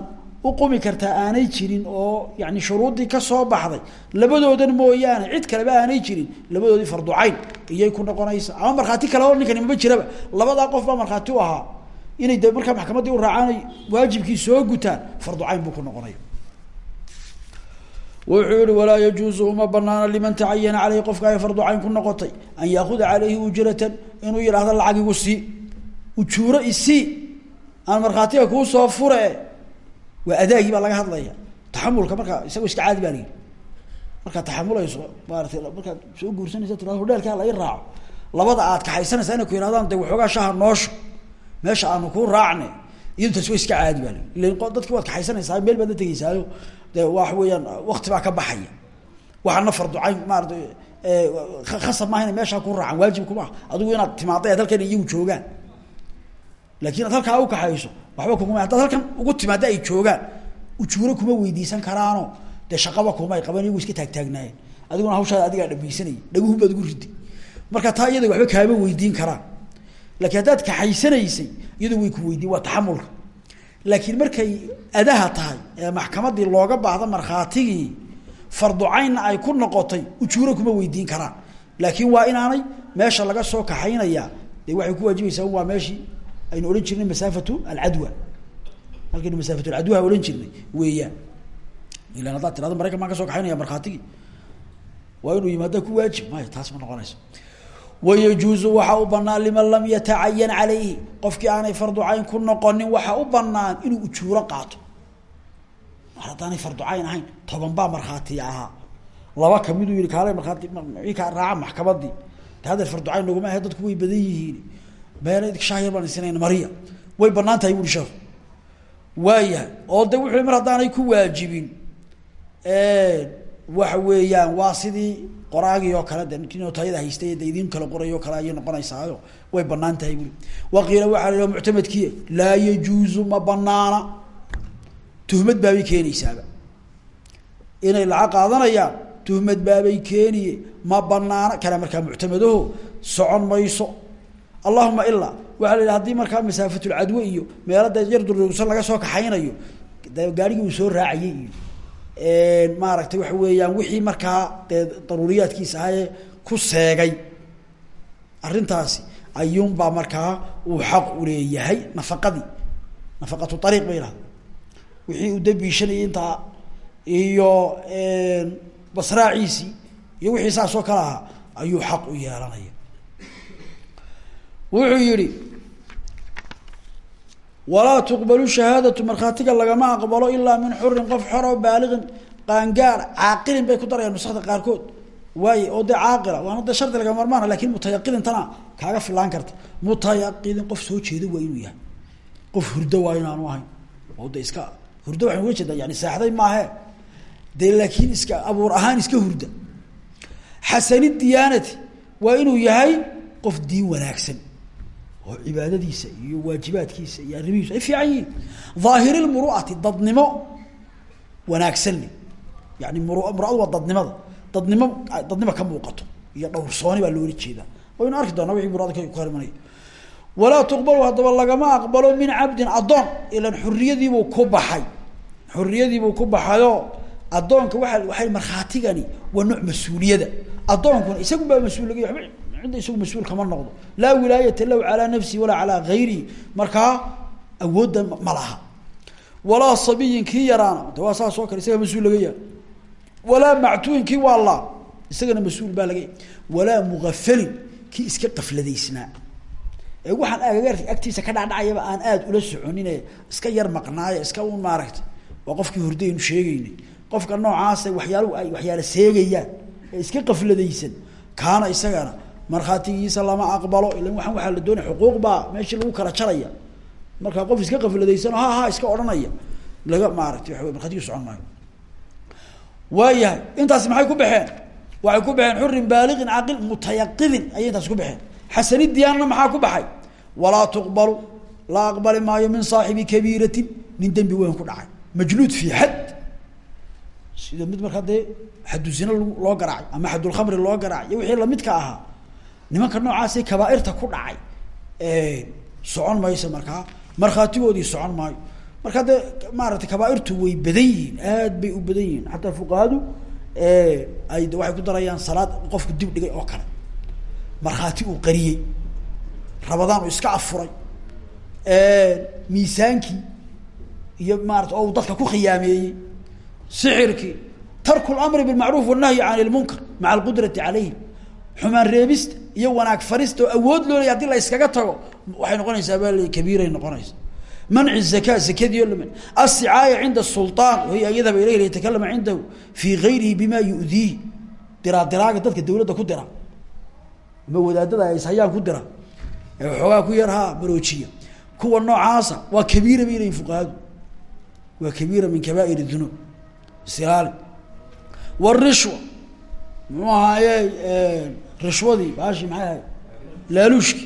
uqumi kartaa aanay jirin oo yani shuruuddii ka soo baxday. Labadoodan mooyaane cid kaleba aanay jirin. Labadoodii fardu cayn iyay ku noqonaysa. Ama markhaati kale oo ninkani maba jiraba. Labadaa qof baa markhaati u ahaa. Inay de markaa maxkamaddii u raacaan waajibkii soo gutaan fardu cayn buu ku noqonaya. Wuxuu yihi walaa yajuusu uma banaana liman tacayana caleyhi qofka ay fardu cayn ku noqotay. An yaakuda caleyhi ujratan. Inuu yidhaahdo lacag igu sii ujuuro isii aan markhaatiga kuu soo fure waa baa laga hadlaya taxamulka markaa isagoo iska caadi baa la yihi markaad taxamulayso maaratay markaad soo guursanaysa tirado hodheelkaa la i raaco. Labada aad kaxaysanaysaa inay ku yihahdaan de waxoogaa shaha noosho. Meesha aanu kuu raacne iyadu taas wa iska caadi baa la yii ilan dadki waad kaxaysanaysaa meel baad la tegeysaayo de waxa weeyaan wakti baa ka baxaya. Waxaana fardu cayn maarata khasab maaha inay meeshaa ku raacaan waajib kumaaha adigu inaad timaaday ad halkan iyagu joogaan laakin ad halkaa ukaxayso waxba kuguma haddaad halkan ugu timaada ay joogaan ujuuro kuma weydiisan karaano dee shaqaba kumay qaban iyagu iska taagtaagnaayeen. Adiguna hawshaada adigaa dhamaysanayay dhaguhu baad ugu riday. Marka taa iyada waxba kaama weydiin karaan. Laakiin haddaad kaxaysanaysay iyadu way ku weydiin waa taxamulka laakiin markay adaha tahay ee maxkamadii looga baahda markhaatigii fardu caynna ay ku noqotay ujuuro kuma weydiin karaan. Laakiin waa inaanay meesha laga soo kaxaynaya dee waxay ku waajibaysaa waa meeshii aynu odhan jirnay masaafatu alcadwa halkaynu masaafatu alcadwa odhan jirnay weeyaan ilan haddaad tirahdo maraykan baan ka kaxaynaya markhaatigii waa inuu yimaada ku waajib maya taas ma noqonayso wayajuuzu waxaa u banaan liman lam yatacayan calayhi qofkii aanay fardu cayn ku noqonin waxaa u banaan inuu ujuuro qaato mar haddaanay fardu cayn ahayn toban baa markhaatiya ahaa laba kamiduu yihi kaale markhaati raaca maxkamadii de hadeer fardu cayn naguma ahe dadku way badan yihiin meel shahyar baan isinayn mariya way bannaan tahay sheekhu waayahay. Oo de wuxuu mar haddaanay ku waajibin. Waxa weeyaan waa sidii qoraagii oo kale de ninkii nootayada haystay de idin kala qoray oo kale ayay noqonaysaayo. Way bannaan tahay buri waqiila waxaa la muctamadkiya laa yajuuzu ma banaana tuhmad baabay keenaysaaba. Inay lacag qaadanayaan tuhmad baabay keeniye ma banaana kana markaa muctamadaho socon mayso allahuma ilaa waxaa la haddii markaa masaafatulcadwe iyo meelo dee yar durugsan laga soo kaxaynayo de gaarigii uu soo raacayay. Iyo maaragtay waxa weeyaan wixii markaa dee daruuriyaadkiisa ahaye ku seegay. Arrintaasi ayuunbaa markaa uu xaq uleeyahay nafaqadii. Nafaqatu ariiq ba yihahda wixii uu dabiishanayay intaa iyo basraaciisii iyo wixii saas oo kale ahaa ayuu xaq u yeelanaya wuxuu yihi walaa tuqbalu shahaadatu markhaatiga lagama aqbalo ilaa min xurin qof xor oo baaliqin qaangaar caaqilin bay ku darayaan nusakda qaarkood. Waay oo dee caaqila waana dee shardi laga marmaana laakiin mutayaqidin tana kaaga filaan karta. Mutayaqidin qof soo jeeda waa inuu yahay. Qof hurdo waa inaanu ahayn. Oo de iska hurdo waxaan uga jeedaa yani saaxday maahe dee laakiin iska abuur ahaan iska hurda. Xasani diyaanati waa inuu yahay qof diin wanaagsan oo cibaadadiisa iyo waajibaadkiisa iyo arrimihiisu ay fiican yihiin. Dhaahirlmuru'ati dadnimo wanaagsan yani mur muradu waa dadnimada. Dadnimo dadnimo ka muuqato iyo dhowrsooni baa loola jeedaa. Waynu arki doonaa wixii murada ka imanaya walaa tuqbalu haddaba lagama aqbalo min cabdin addoon ilan xuriyadiibuu ku baxay. Xuriyadiibuu ku baxayo. Addoonka waa markhaatigani waa nooc mas'uuliyada. Addoonkuna isagunbaa mas'uul waba cidda isagu mas'uul kama noqdo. Laa wilaayata lahu calaa nafsihi walaa calaa gayrihi markaa awoodda ma laha. Walaa sabiyin kii yaraana. De waa saas oo kale isaga mas'uul laga yahay walaa mactuuhin kii waa laa. Isagana iska qafladaysnaa. Ee waxaan agagaarka agtiisa ka dhacdhacayaba aan aada ula soconine iska yar maqnaayo iska un maaragta waa qofkii hordaynu sheegeynay qofka noocaasa waxyaaluhu ay waxyaala seegayaan ee iska qafladaysan kaana isagana markhaatigiisa lama aqbalo ilan waxaan waxaa la doonaya xuquuq baa meeshii lagu kala jaraya. Markaa qof iska qafladaysan ha ha iska odhanaya. Laga maaragtay waa markhaatigi socon maayo. Waayahay intaasi maxay ku baxeen? Waxay ku baxeen xurin baaliqin caaqil mutayaqidin ayay intaas ku baxeen. Xasani diyaanna maxaa ku baxay? Walaa tuqbalu la aqbali maayo min saaxibi kabiiratin nin dembi weyn ku dhacay. Majluud fii xad sida mid markaa dee xaduzina loo garaacay ama xadulkhamri loo garaacay wixii lamidka ahaa nimanka noocaasi kabaairta ku dhacay. Socon mayso markaa markhaatigoodii socon maayo. Markaa dee maaragtay kabaairtu way badan yihiin aad bay u badan yihiin. Xataa fuqahadu ay waxay ku darayaan salaad qofku dib dhigay oo kale. Markhaati uu qariyey. Rabadaan uu iska afuray. Miisaankii iyo maarata oo uu dadka ku khiyaameeyey. Sixirkii tarku lamri bilmacruuf wanahyi can ilmunkar maca alqudrati calayhim xumaan reebista iyo wanaag farista oo awood loo ley haddii la yskaga tago waxay noqonaysaa baa l kabiiray noqonaysa manci zaka zakadii o lami asicaaya cinda sulطaan wahiy yadhaba ilayh liyatakalama cindahu fii gayrihi bima yudiihi diraa diraaga dadka dawladda ku dira. Ama wadaadada ay ishayaan ku dira. Ee waxoogaa ku yar ha maroojiya kuwa noocaasa waa kabiira bay leyihin fuqahadu. Waa kabiira min kabaa'ir dunuub. Ahaaye rishwadii baashi maxay ahay laaluushki.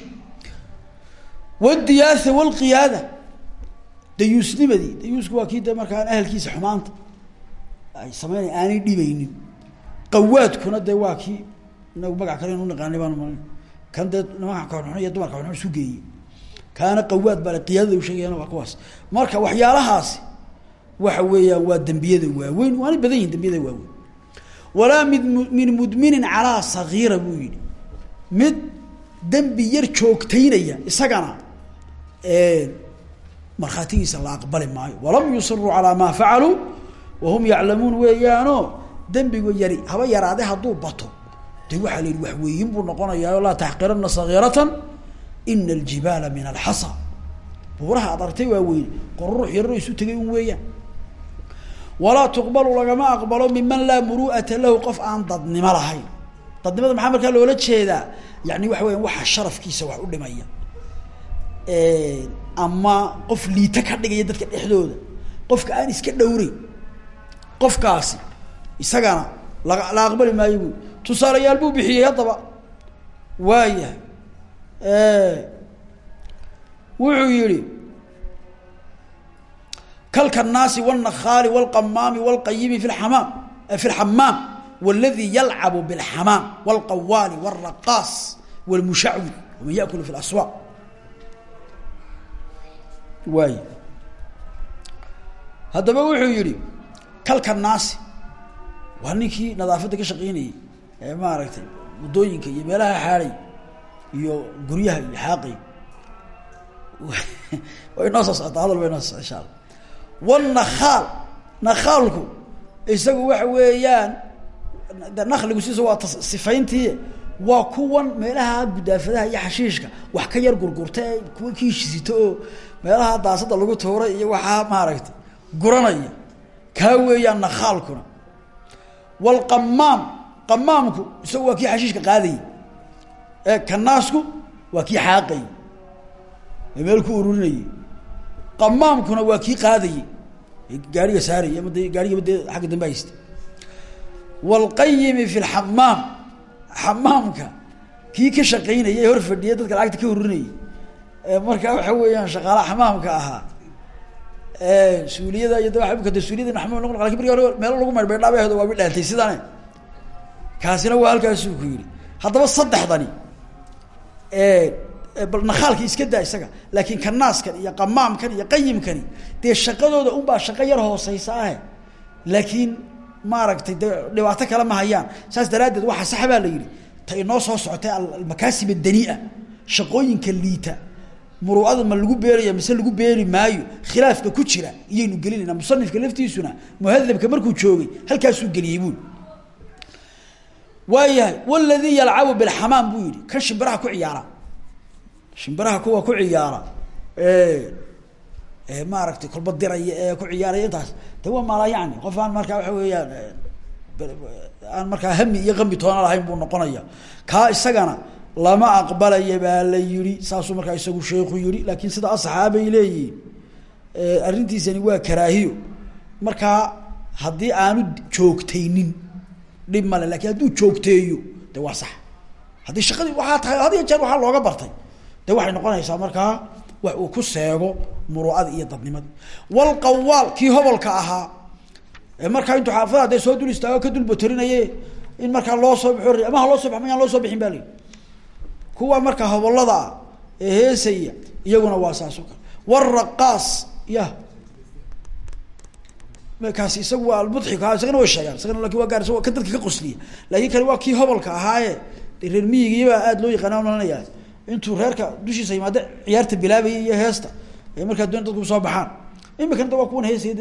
Wadiyaatha walqiyaada dayuusnimadii dayuusku waa kii de markaan ahelkiisa xumaanta. Ay sameynaya aanay dhibaynin. Qawaadkuna de waa kii inagu magac kale inu naqaanay baan mal kan dee nimanka kaxun iyo dumarka kaxun isu geeyey. Kaana qawaad baa qiyaadada u sheegayana waa kuwaas. Marka waxyaalahaasi waxa weeyaan waa dembiyada walaa mid min mudminin calaa sagiira buu yihi mid dembi yar joogtaynaya isagana markhaatigiisa la aqbali maayo. Walam yusiruu calaa maa facaluu wahum yaclamuun weeyaano dembigu yari haba yaraade hadduu bato. De waxaa la yihi waxweeyin buu noqonayaa laa taxqirana sagiiratan ina aljibaala min alxasa. Buuraha ad argtay waa walaa tuqbalu lagama aqbalo miman laa muru'ata lahu qof aan dadnimo lahayn. Dadnimada maxaa markaa loola jeedaa? Yani waxa weya waxa sharafkiisa wax u dhimaya. Ama qof liita ka dhigaya dadka dhexdooda. Qofka aan iska dhowreyn qofkaasi isagana la la aqbali maayo. Bu tusaalayaal buu bixiyey haddaba. Waayahay. Wuxuu yihi kalkanaasi wاlnakhaali wاlqamaami wاlqayimi fi amaam fi اlxamaam wاladii yalcabu bاlxamaam wاlqawaali wاlraqaas wاlmushacwid waman yakulu fi اlaswaaq waay haddaba wuxuu yihi kalkanaasi waa ninkii nadaafadda ka shaqeynayay ee maaragtay waddooyinka iyo meelaha xaaday iyo guryaha iyo xaaqay way noo soo socotaa hadal bay noo soo insha alla wanakhaal nakhaalku isagu waxa weeyaan de nakligu siisa waa sifayntii waa kuwan meelaha gudaafadaha iyo xashiishka wax ka yar gurgurta ee kuwa kiishisito oo meelaha daasada lagu tuuray iyo waxaa maaragtay guranaya kaa weeyaan nakhaalkuna wlqamaam qamaamku isagu waa kii xashiishka qaadayay ee kanaasku waa kii xaaqayay ee meel ku ururinayay qamaamkuna waa kii qaadayay gaariga saarayay ama de gaarigaba dee xagga dambe haysta wاlqayimi fi اlxamaam xamaamka kii ka shaqaynayay ee hor fadhiyay dadka lacagta ka ururinayay ee markaa waxa weeyaan shaqaalaha xamaamka ahaa suuliyada iyo da de suuliyada maxamud noqon laakiin marki hore meelo lagu maydhmaydhaabahdo waa dhaantay sidane kaasina waa halkaasuu ku yihi haddaba saddexdani bal nakhaalki iska daa isaga laakiin kanaaskan iyo qamaamkan iyo qayimkani dee shaqadooda unbaa shaqo yar hooseysa ahe. Laakiin maaragtay dhibaato kale ma hayaan. Saas daraaddeed waxaa sax baa la yihi ta inoo soo socotay almakaasib adania shaqooyinka liita muruada ma lagu beeraya mise lagu beeri maayo khilaafka ku jira iyaynu gelinayna musanifka laftiisuna muhadabka markuu joogay halkaasuu geliyey buui waayahay wladii yalcabu bilxamaam buu yihi kan shimbiraha ku ciyaara shimbiraha kuwa ku ciyaara. Maaragtay kolba diraya ee ku ciyaaraya intaas. De waa maalaa yani qof aan markaa waxa weeyaan aan markaa hami iyo qami toona lahayn buu noqonaya. Kaa isagana lama aqbalaya baa la yihi saasuu markaa isagu sheeku yihi laakiin sida asaxaabay leeyihiin arrintiisani waa karaahiyo. Markaa haddii aanu joogtaynin dhib male laakiin hadduu joogteeyo de waa sax. Haddii shaqadii waxaa tahay had jeer waxaa looga bartay de waxay noqonaysaa markaa wax uu ku seego muru'ada iyo dadnimada walqawaal kii hobolka ahaa markaa intuu xaafada dee soo dul istaago ka dul botorinaye in markaa loo soo baxo ama loo soo mayaan loo soo bixin ba kuwa markaa hobolada ah ee heesaya iyaguna waa saas o kale. Waraqaas ya kaasi isagu waa almudxik isagana way sheegaan isagana laakiin waa gaar ka dadka ka qosliya laakin kani waa kii hobolka ahaaye reer miyigiibaa aada loo yaqaana malanaya intuu reerka dushiisa yimaado ciyaarta bilaabaya iyo heesta ee markaa doon dadku soo baxaan. Imikana da kuwan heesaya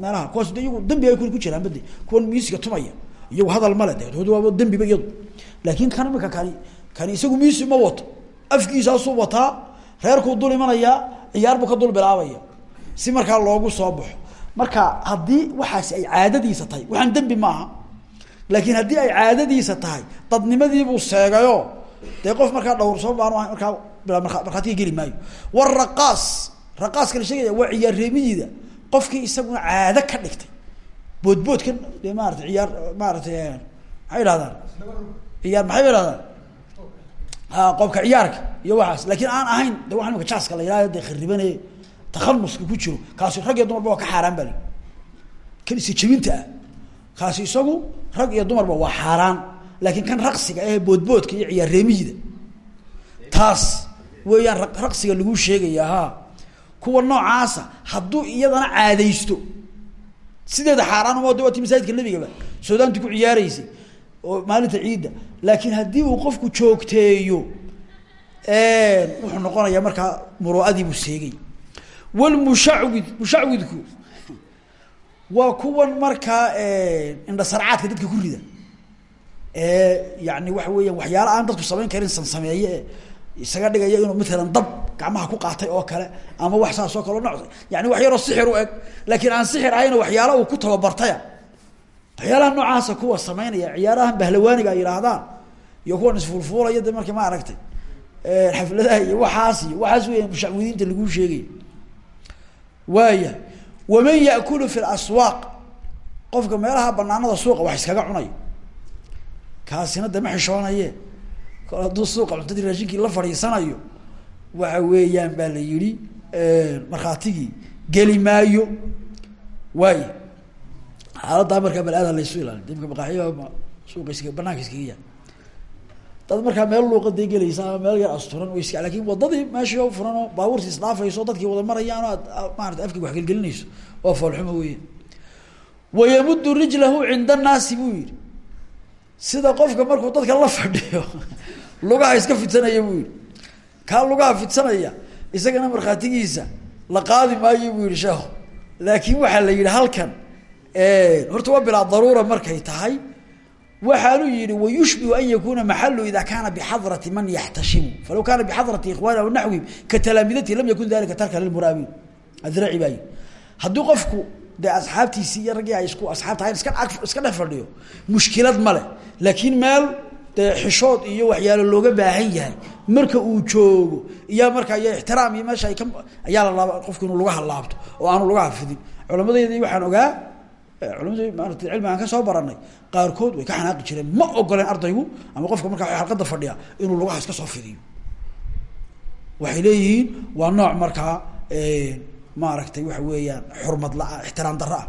meelaha kuwaas de dambi ay ku jiraan bade kuwan miisiga tumaya iyagu hadal male de hod waaba dambiba iyadu. Laakin kan imika kani kani isagu miisi ma wato afkiisaasuu wataa reerkuu dul imanayaa ciyaar buu ka dul bilaabaya si markaa loogu soo baxo. Marka haddii waxaasi ay caadadiisa tahay waxaan dembi maaha laakiin haddii ay caadadiisa tahay dadnimadiibuu seegayo dee qof markaa dhowrsoon baanu ahay markaa markhaatiga geli maayo. Waraqaas raqaaska la sheegaya waa ciyaar reemiyiida qofkii isaguna caado ka dhigtay. Boodboodkan dee maarata ciyaar maaratay maxay idhahdaan ciyaar maxay ba ihahdaan qobka ciyaarka iyo waxaas. Laakiin aan ahayn de waa imaka jaaska la yihahdo de kharibanay takhamuska ku jiro. Kaasi rag iyo dumarba waa ka xaaraan bali. Kan isi jebinta ah. Kaasi isagu rag iyo dumarba waa xaaraan laakiin kan raqsiga ee boodboodka iyo ciyaar reemiyida taas weeyaan raqsiga lagu sheegaya ha kuwa noocaasa hadduu iyadana caadaysto. Sideeda xaaraan uma waa ti masaajidka nebigaba suudaanti ku ciyaaraysay oo maalinta ciidda. Laakiin haddii uu qofku joogteeyo wuxuu noqonayaa markaa muruadiibuu seegay wlmushacwid mushacwidku waa kuwan markaa indhasarcaadka dadka ku rida ee yani waxa weeyaan waxyaala aan dadku samayn karin san sameeye isaga dhigaya inuu matalan dab gacmaha ku qaatay oo kale ama wax saas oo kale no yani wax yaroo sixir u eg laakiin aan sixir ahayna waxyaala uu ku tababartaya waxyaalaha noocaasa kuwa samaynaya ciyaarahan bahlawaaniga ay yihaahdaan iyo kuwan isfuulfuulaya de marka ma aragtay xafladaha iyo waxaas iyo waxaas weya mushacwidiinta laguu sheegay. Waaya waman yakulu fi laswaaq qofka meelaha banaanada suuqa wax iskaga cunay kaasina de ma xishoonaye kol hadduu suuqa cuntadii raashinkii la fadhiisanayo waxa weeyaan baa la yihi markhaatigii geli maayo. Waay xaaladaa markaa bal-aada laysu ilaali dimka maqaaxiya suuqa iska banaanka iskaga yaa dad markaa meel luuqaday gelaysa ama meel yar asturan way iska laakiin wadadii meeshii o furan oo baabuurtii isdhaafayso dadkii wada marayaan o aad afkii waxgelgelinayso waa foolxumo weya wayamudu rijlahu cinda annaasi buu yihi sida qofka markuu dadka la fadhiyo lugaha iska fidsanaya buu yihi kaa lugaha fidsanaya isagana markhaatigiisa la qaadi maayo buu yihi sheekhu laakiin waxaa la yihi halkan horta waa bilaa daruura markay tahay. Waxaanu yihi wayushbihu an yakuna maxalu ida kaana bixadrati man yaxtashimu. Falaw kaana bixadrati ikhwani aw naxwihim ka talaamidati lam yakun dalika tarka lilmuraabiin adraci baa yihi haddii qofku dee asxaabtiisii iyo raggii ay isku asxaabta ahayn iska iska dhex fadhiyo. Mushkilad ma leh. Laakiin meel dee xishood iyo waxyaalo looga baahan yahay. Marka uu joogo iyo markaa iyo ixtiraam iyo meesha ay ka ayaa la laaba qofku inuu laabto oo aanu lugaha fidin. Culamadeedii waxaan ogaa culamadi maarata cilmi aan ka soo baranay qaarkood way ka xanaaqi jireen. Ma ogoleen ardaygu ama qofka markaa xalqada fadhiya inuu lugaha iska soo fidiyo. Waxay leeyihiin waa nooc markaa maaragtay waxa weeyaan xurmad la-a ixtiraam daro ah.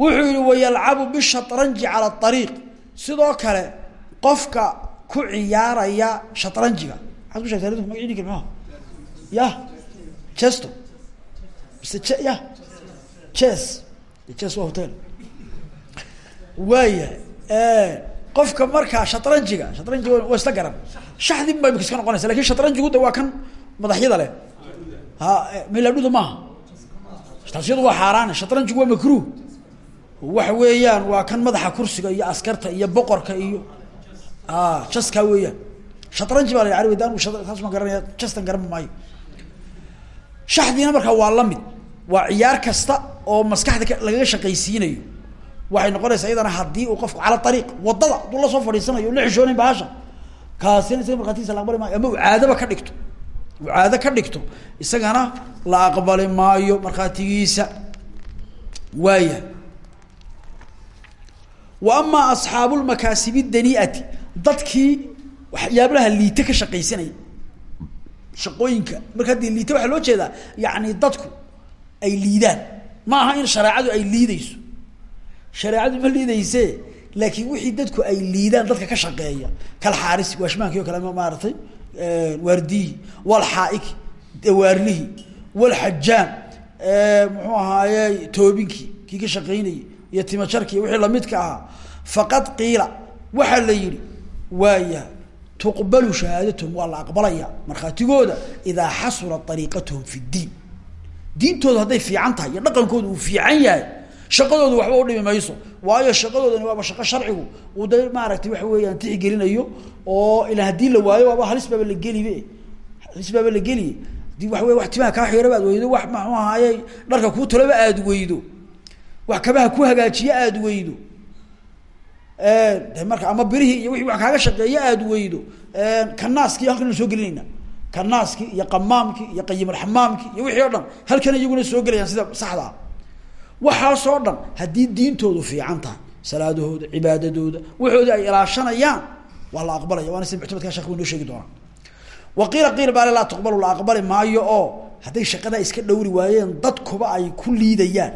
Wuxuu yihi bishatranji cala ariiq sidoo kale qofka ku ciyaaraya shatranjiga maxaad ku sheegtay magaci ninka muxua ya chesto mise ch ya ches ches waa hotel. Waaya qofka markaa shatranjiga shatranjiga waa isla garan. Shaxdin ba imika iska shatranjigu waa kan madaxyada leh ha miladhuda maaha. Taasiyadu waa xaaraane shatranjigu waa makruh waxa weeyaan waa kan madaxa kursiga iyo askarta iyo boqorka iyo jaskaa weeyaan. Shatranji baa la arabi dan taas ma garanaya garan maayo. Shaxdiina markaa waa la waa ciyaar kasta oo maskaxda lagaga shaqaysiinayo. Waxay noqonaysaa iyadana haddii uu qofku cala ariiq waddada hadduu la soo fadhiisanayo la xishoonayn bahasha kaasina isaga markhaatiisa la aqbali maayo ama uu caadaba ka dhigto uu caado ka dhigto isagana la aqbali maayo markhaatigiisa. Waaya. Wa amaa asxaabu lmakaasibi daniiati dadkii waxyaabaha liite ka shaqaysanaya shaqooyinka. Marka haddii liite waxaa loo jeedaa yani dadku ay liidaan. Ma aha in shareecadu ay liideyso shareecadu ma liideyse laakiin wixii dadku ay liidaan dadka ka shaqeeya. Kal xaaris waashmaankii o kale maaratay waardiyihi walxaaiki dawaarlihi walxajaan muxuu ahaaye toobinkii kii ka shaqaynayay iyo timajarkii wixii lamidka ahaa. Faqad qiila waxaa la yihi waaya tuqbalu shahaadatuhum waa la aqbalaya markhaatigooda idaa xasula ariiqatuhum fi ddiin diintooda hadday fiican tahay iyo fiican yahay shaqadooda waxba udhimi mayso. Waayo shaqadoodani waaba shaqo sharcigu uu da maaragtay waxa weeyaan tixgelinayo oo ilaa haddii la waayo waaba halis baaba la gelibe halis baaba la geliye haddii waxa wey wax timaha kaa xiiraba aad weydo wax maxuu ahaaye dharka kuu tolaba aad weydo. Wax kabaha ku hagaajiye aada weydo. De marka ama birihii iyo wixii wax kaaga shaqeeye aada weydo. Kanaaskii halkan soo gelinayna. Kanaaskii iyo qamaamkii iyo qayimulxamaamkii iyo wixii o dhan halkan iyaguna soo gelayaan sida saxda ah waxaasoo dhan haddii diintoodu fiican tahay salaadahooda cibaadadooda waxooda ay ilaashanayaan waa la aqbalaya waana sida muctamadka shekh noo sheegi doonaa. Wa qiila qiil baale laa la aqbali maayo oo hadday shaqadaa iska dhowri waayeen dadkuba ay ku liidayaan.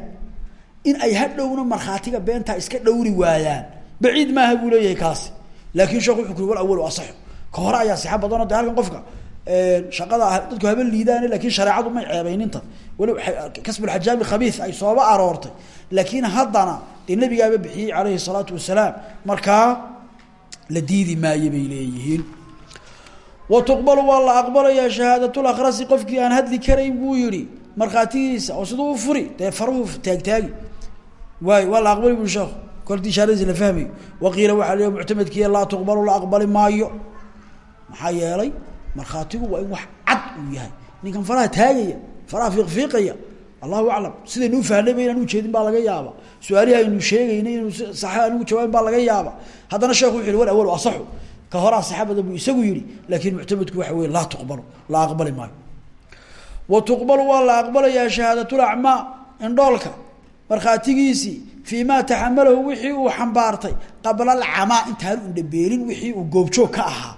In ay hadhowna markhaatiga beentaa iska dhowri waayaan. Baciid maaha buu leeyahay kaasi. Laakin sheekhu wuxuu ku wal awalu asaxu. Ka hore ayaa sixa badanoo de halkan shaqada dadku haba liidaane laakiin shareecadu may ceebayninta wali kasbulxajaami khabiis ay sooba aroortay. Laakiin haddana dee nabigaaba bixiyey calayhi salaatu wasalaam markaa la diidi maayo bay wa tuqbalu waa la aqbalayaa shahaadatlakhrasi qofkii aan hadli karayn buu yihi markhaatigiisa oo siduu furi dee faruhu taagtaagi. Waay waa la aqbali bui sheekhu kolti ishaaradiisi la fahmayo waqiila waxaa le muctamadkiiya laa tuqbalu la aqbali maayo. Maxaa yeelay markhaatigu waa in wax cad uu yahay. Ninkan faraha taagaya faraha fiiqfiiqaya allahu aclam sidaynu ufahnay ba inaan ujeedin baa laga yaaba su'aalihi aynu sheegaynay inuu sax aan baa laga yaaba haddana sheekhu wuxu yhi wal asaxu ka horaa saxa badan buu isagu yihi laakin muctamadku waxa wey laa tuqbalu la aqbali maayo wa tuqbalu waa la aqbalayaa shahaadatulacmaa indhoolka markhaatigiisii fii ma taxamalahu wixii uu xambaartay qabla alcamaa intaan indhabeelin wixii uu goobjoog ka ahaa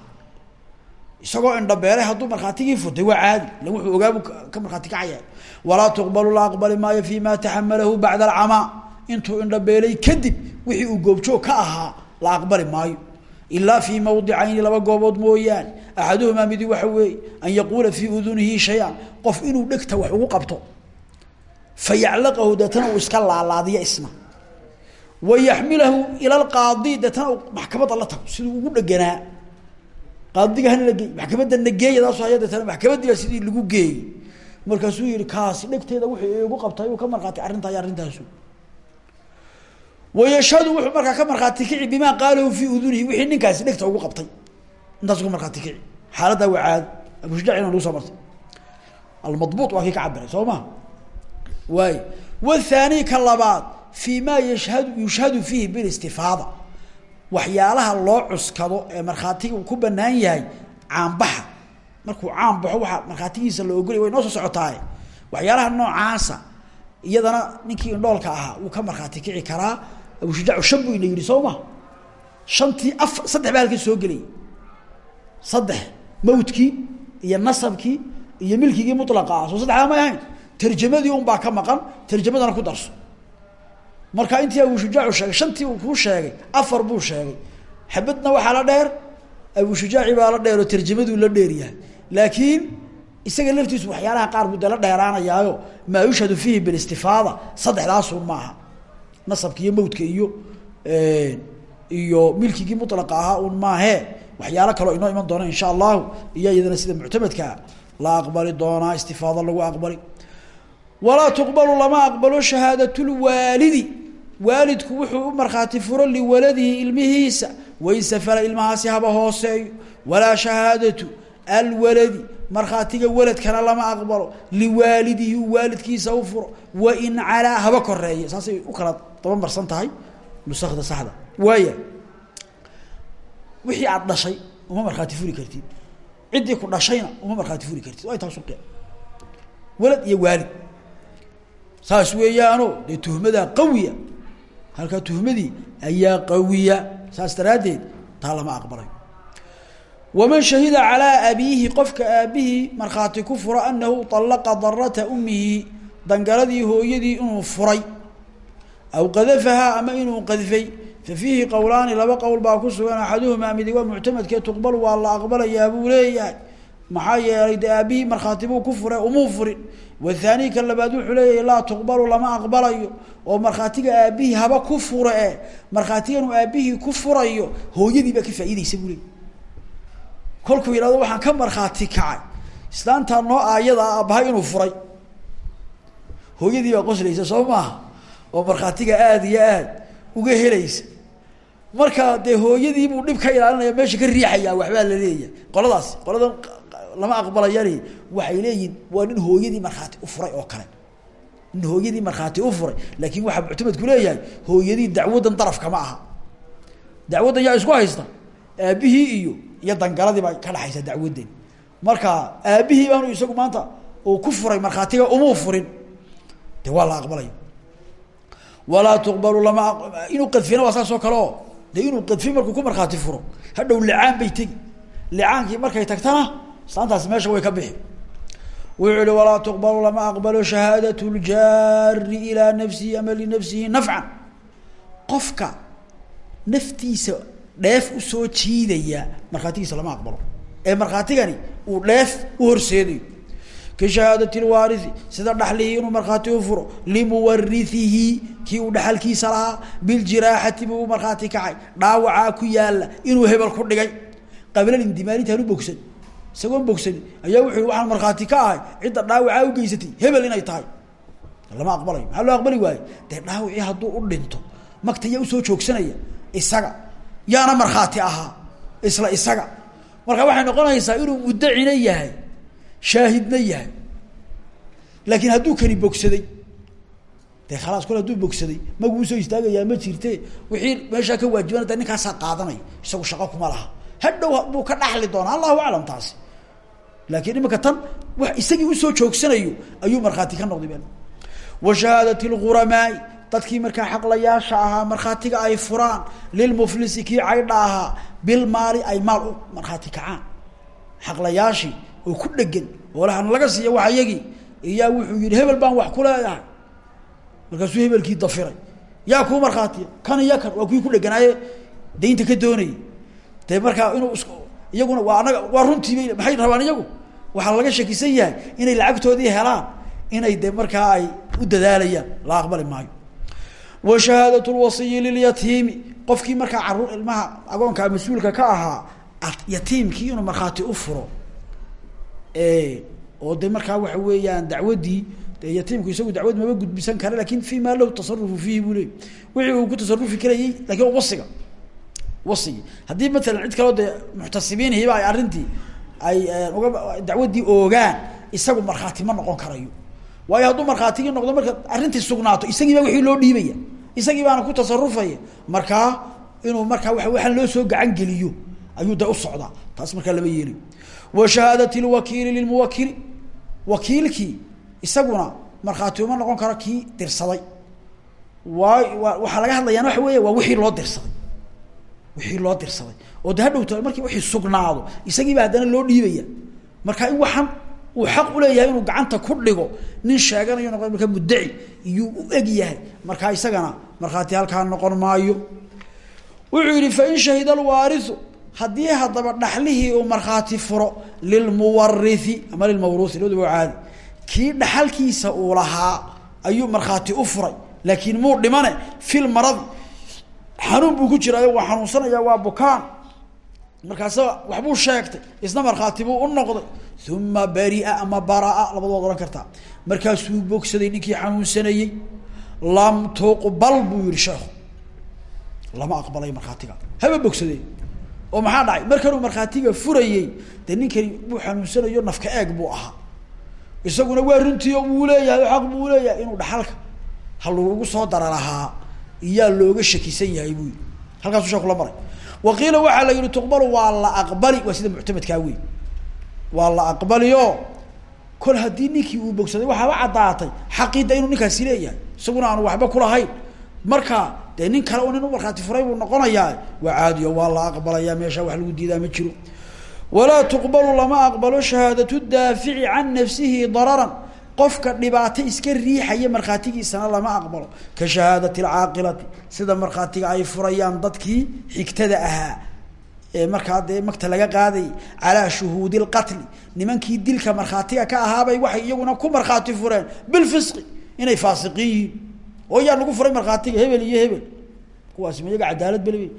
isagoo indhabeelay hadduu markhaatigii furtay waa caadi. Ila wuxuu ogaabu ka markhaati kacaya walaa tuqbalu la aqbali maayo fi ma taxamalahu bacda alcamaa. Intuu indhabeelay kadib wixii uu goobjoog ka ahaa la aqbali maayo. Ilaa fii mawdicayni laba goobood mooyaane. Axaduhumaa midi waxa weeye an yaquula fii udunihi shay-an. Qof inuu dhegta wax ugu qabto fa yaclaqahu uu iska laalaadiyo isna. Wa yaxmilahu ila lqaadi deetana maxkamadda la tago siduu ugu dheganaa qaadiga hana la geey maxkamadda nageeyadaas haya deetana maxkamadiiba sidii lagu geeyey. Markaasuu yihi kaasi dhegteeda wuxuu igu qabtay uu ka markhaati arrintaa iyo arrintaasu wayashhadu wuxuu markaa ka markhaati kici bimaa qaalahu fii udunihi wixii ninkaasi dhegta ugu qabtay. Intaasu ka markhaati kici. Xaaladdaa waa caadi abu shujac ina nagu soo martay. Almadbuut waa kii ka cabiray soo ma? Waay. Wathani ka ma yashhadu yushhadu fiihi bilistifaada waxyaalaha loo cuskado ee markhaatiga ku banaan yahay caanbaxa. Markuu caan baxo waxa markhaatigiisa la ogolay way soo socotaaye waxyaalaha noocaasa iyadana ninkii indhoolka ahaa wuu ka markhaati kici karaa. Abushujaac shan buu ina yidhi soo ma af saddex baa halkii soo gelayay saddex mawdkii iyo nasabkii iyo milkigii mulaqa soo saddexdaa may ahayn. Tarjamadii un baa ka maqan tarjamadana ku darso marka intii abushujaacu sheegay shantii uu kuu sheegay afar buu sheegay. Xabadna waxaa la dheer abushujaaci baa la dheer oo tarjamaduu la dheer yahay. Laakiin isaga laftiisu waxyaalaha qaar buu de dheeraanayaayo maa yushhadu fiihi bilistifaada saddexdaasun maaha. Nasabka iyo mawdka iyo iyo milkigii mulaqa ahaa un maahee waxyaalo kaloo inoo iman doona insha allahu iyo iyadana sida muctamadkaa la aqbali doonaa istifaado lagu aqbali. Walaa tuqbalu lama aqbalo shahaadatulwaalidi waalidku wuxuu u markhaati furo liwaladihi ilmihiisa waysafala ilmahaasi haba hooseeyo. Walaa shahaadatu alwaladi markhaatiga waladkana lama aqbalo liwaalidihi waalidkiisa u furo wain calaa haba koreeye saasay u kala daba marsan tahay nusakda saxda. Waaya wixii aada dhashay uma markhaati furi kartid. Ciddii ku dhashayna uma markhaati furi kartid. Waa intaas uqe walad iyo waalid. Saas weeyaano dee tuhmadaa qawiya halkaa tuhmadii ayaa qawiya saas daraaddeed taa lama aqbalayo waman shahida calaa abiihi qofka aabihii markhaati ku fura anahu طallaqa darata umihi dangaradii hooyadii inuu furay. Aw qadafahaa ama inuu qadfay fa fiihi qowlaani laba qowl baa ku sugan axaduhumaa midi waa muctamadkee tuqbal waa la aqbalayaa buu leeyahay maxaa yeelay dee aabihii markhaati buu ku fure umuu furin. Wathaani ka labaad wuxuu leeyahay laa tuqbalu lama aqbalayo. Oo markhaatiga aabihii haba ku fure e markhaatigan uu aabihii ku furayo hooyadii baa ka faa'iideysa buu leey kolkuu yidhahdo waxaan ka markhaati kacay. Islaantaa noo aayada aabbahay inuu furay. Hooyadii baa qoslaysa soo maaha? Oo markhaatiga aada iyo aad uga helaysa. Marka dee hooyadii buu dhib ka ilaalinaya meesha ka riixayaa waxbaa la leeyahay. Qoladaas qoladan lama aqbalayani waxay leeyihiin waa nin hooyadii markhaati u furay oo kale. Nin hooyadii markhaati u furay laakiin waxaa muctamadku leeyahay hooyadii dacwaddan darafka ma aha. Dacwaddan yaa isku haysta aabihii iyo iyo dangaladii baa ka dhexaysa dacwaddan marka aabihii baanu isagu maanta uu ku furay markhaatiga umuu furin. De waa la aqbalaya walaa tuqbalu lama inuu qadfina waa saas oo kale oo de inuu qadfi markuu ku markhaati furo hadhow licaan bay tegi. Licaankii markay tagtana islaantaasi meesha way ka bixi wuxuu ihi walaa tuqbalu lama aqbalo shahaadat ljaari ilaa nafsihi ama linafsihi nafcan. Qofka naftiisa dheef u soo jiidaya markhaatigiisa lama aqbalo. Ee markhaatigani uu dheef u horseedayo. Ka shahaadati lwaarithi sida dhaxlihii inuu markhaati u furo limuwarihihi kii uu dhaxalkiisa lahaa biljiraaxati buu markhaati kacay. Dhaawacaa ku yaalla inuu hebel ku dhigay. Qabla indimaalintaan u bogsan isagoon bogsanin ayaa wuxuu waxaan markhaati ka ahay cidda dhaawacaa u geysatay hebel inay tahay. Lama aqbalayo maxaa loo aqbali waayo dee dhaawacii hadduu u dhinto magta yaa u soo joogsanaya isaga yaana markhaati ahaa isla isaga. Marka waxay noqonaysaa inuu muddacina yahay shaahidna yahay. Laakiin hadduu kani bogsaday dee khalaas kole hadduu bogsaday maguu u soo istaagayaa ma jirte wixii meeshaa ka waajiban da ninkaasaa qaadanaya isagu shaqo kuma laha. Hadhow buu ka dhaxli doonaa allahu aclam taasi laakiin imika tan wax isagii u soo joogsanayo ayuu markhaati ka noqday ba wa shahaadati lghuramaai dadkii markaa xaqlayaasha ahaa markhaatiga ay furaan lilmuflisi kii caydha ahaa bilmaali ay maal u markhaati kacaan. Xaqlayaashii oo ku dhegan oo lahan laga siiya wax iyagii iyaa wuxuu yihi hebel baan wax ku leeyahay. Markaasuu hebelkii dafiray. Yaa kuu markhaatiya kan iyo kan waa ku dheganaaye daynta ka doonayay dee markaa inuu iyaguna waa anaga waa runtii bay maxay rabaan iyagu? Waxaa laga shakisan yahay inay lacagtoodii helaan inay de markaa ay u dadaalayaan. La aqbali maayo. Wa shahaadat lwasiyi lilyatiimi qofkii markaa carruur ilmaha agoonkaa mas'uulka ka ahaa yatiimkii inuu markhaati u furo oo de markaa waxa weeyaan dacwaddii yatiimku isagu dacwad maba gudbisan kara laakiin fi ma lahu tasarufu fiihi buu leey ku tasarufi karayey laakiin wasiga wasigi. Haddii matalan cid kaloo dee muxtasibiinhiba ay arrintii ay uga dacwaddii oogaan isagu markhaati ma noqon karayo. Waayo hadduu markhaatigii noqdo marka arrintii sugnaato isagii baa wixii loo dhiibaya. Isagii baana ku tasarufaya markaa inuu markaa wa waxaan loo soo gacan geliyo ayuu de u socdaa. Taas markaa lama yeelayo wa shahaadat lwakiili lilmuwakili wakiilkii isaguna markhaati uma noqon karo kii dirsaday. Waay wa waxaa laga hadlayaan waxa weya waa wixii loo dirsaday wixii loo dirsaday. Oo de hadhowta markii wixii sugnaado isagiiba haddana loo dhiibaya. Marka in waxaan uu xaq uleeyahay inuu gacanta ku dhigo nin sheeganayo noqo markaa muddaci iyuu u eg yahay. Markaa isagana markhaati halkaa noqon maayo. Wuxuu yihi fain shahida alwaariu haddii haddaba dhaxlihii uu markhaati furo lilmuwarithi ama lilmawruuhi labadaba waa caadi. Kii dhaxalkiisa uu lahaa ayuu markhaati u furay. Laakiin muu dhimane fil maradi xanuun buu ku jiraayo waa xanuunsanaya waa bukaan. Markaasa waxbuu sheegtay isna markhaati buu u noqday. Uma baria ama baraa labada waad ohan kartaa markaasuu bogsaday ninkii xanuunsanayey lam tuqbal buu yihi sheekhu lama aqbalay markhaatiga. Haba bogsadee oo maxaa dhacay? Markanuu markhaatiga furayey dee ninkani buu xanuunsanayo nafka eeg buu ahaa. Isaguna waa runtii oo wuu leeyahay xaq buu leeyahay inuu dhaxalka ha lagugu soo dara lahaa iyaa looga shakisan yahay buu yii halkaasuu sheeku la maray. Wa qiila waxaa la yihi tuqbalu waa la aqbali. Waa sida muctamadkaa wey waa la aqbali o kol ninkii uu bogsaday waxaaba caddaatay xaqiida inuu ninkaasi leeyahay isaguna aanu waxba kulahayn marka dee nin kale u nin u furay buu noqonayaa waa caadiyo waa la aqbalayaa meesha wax lagu diidaa ma jiro. Walaa tuqbalu lama aqbalo shahaadatu daafici can nafsihi dararan qofka dhibaato iska riixaya markhaatigiisana lama aqbalo. Ka shahaadati alcaaqilati sida markhaatiga ay furayaan dadkii xigtada ahaa ee markaa dee magta laga qaadayay calaa shuhuudi lqatli nimankii dilka markhaatiga ka ahaabay waxay iyaguna ku markhaati fureen bilfisqi inay faasiqiin. Yihiin oo yaa lagu furay markhaatiga hebel iyo hebel. Kuwaasi ma cadaalad bel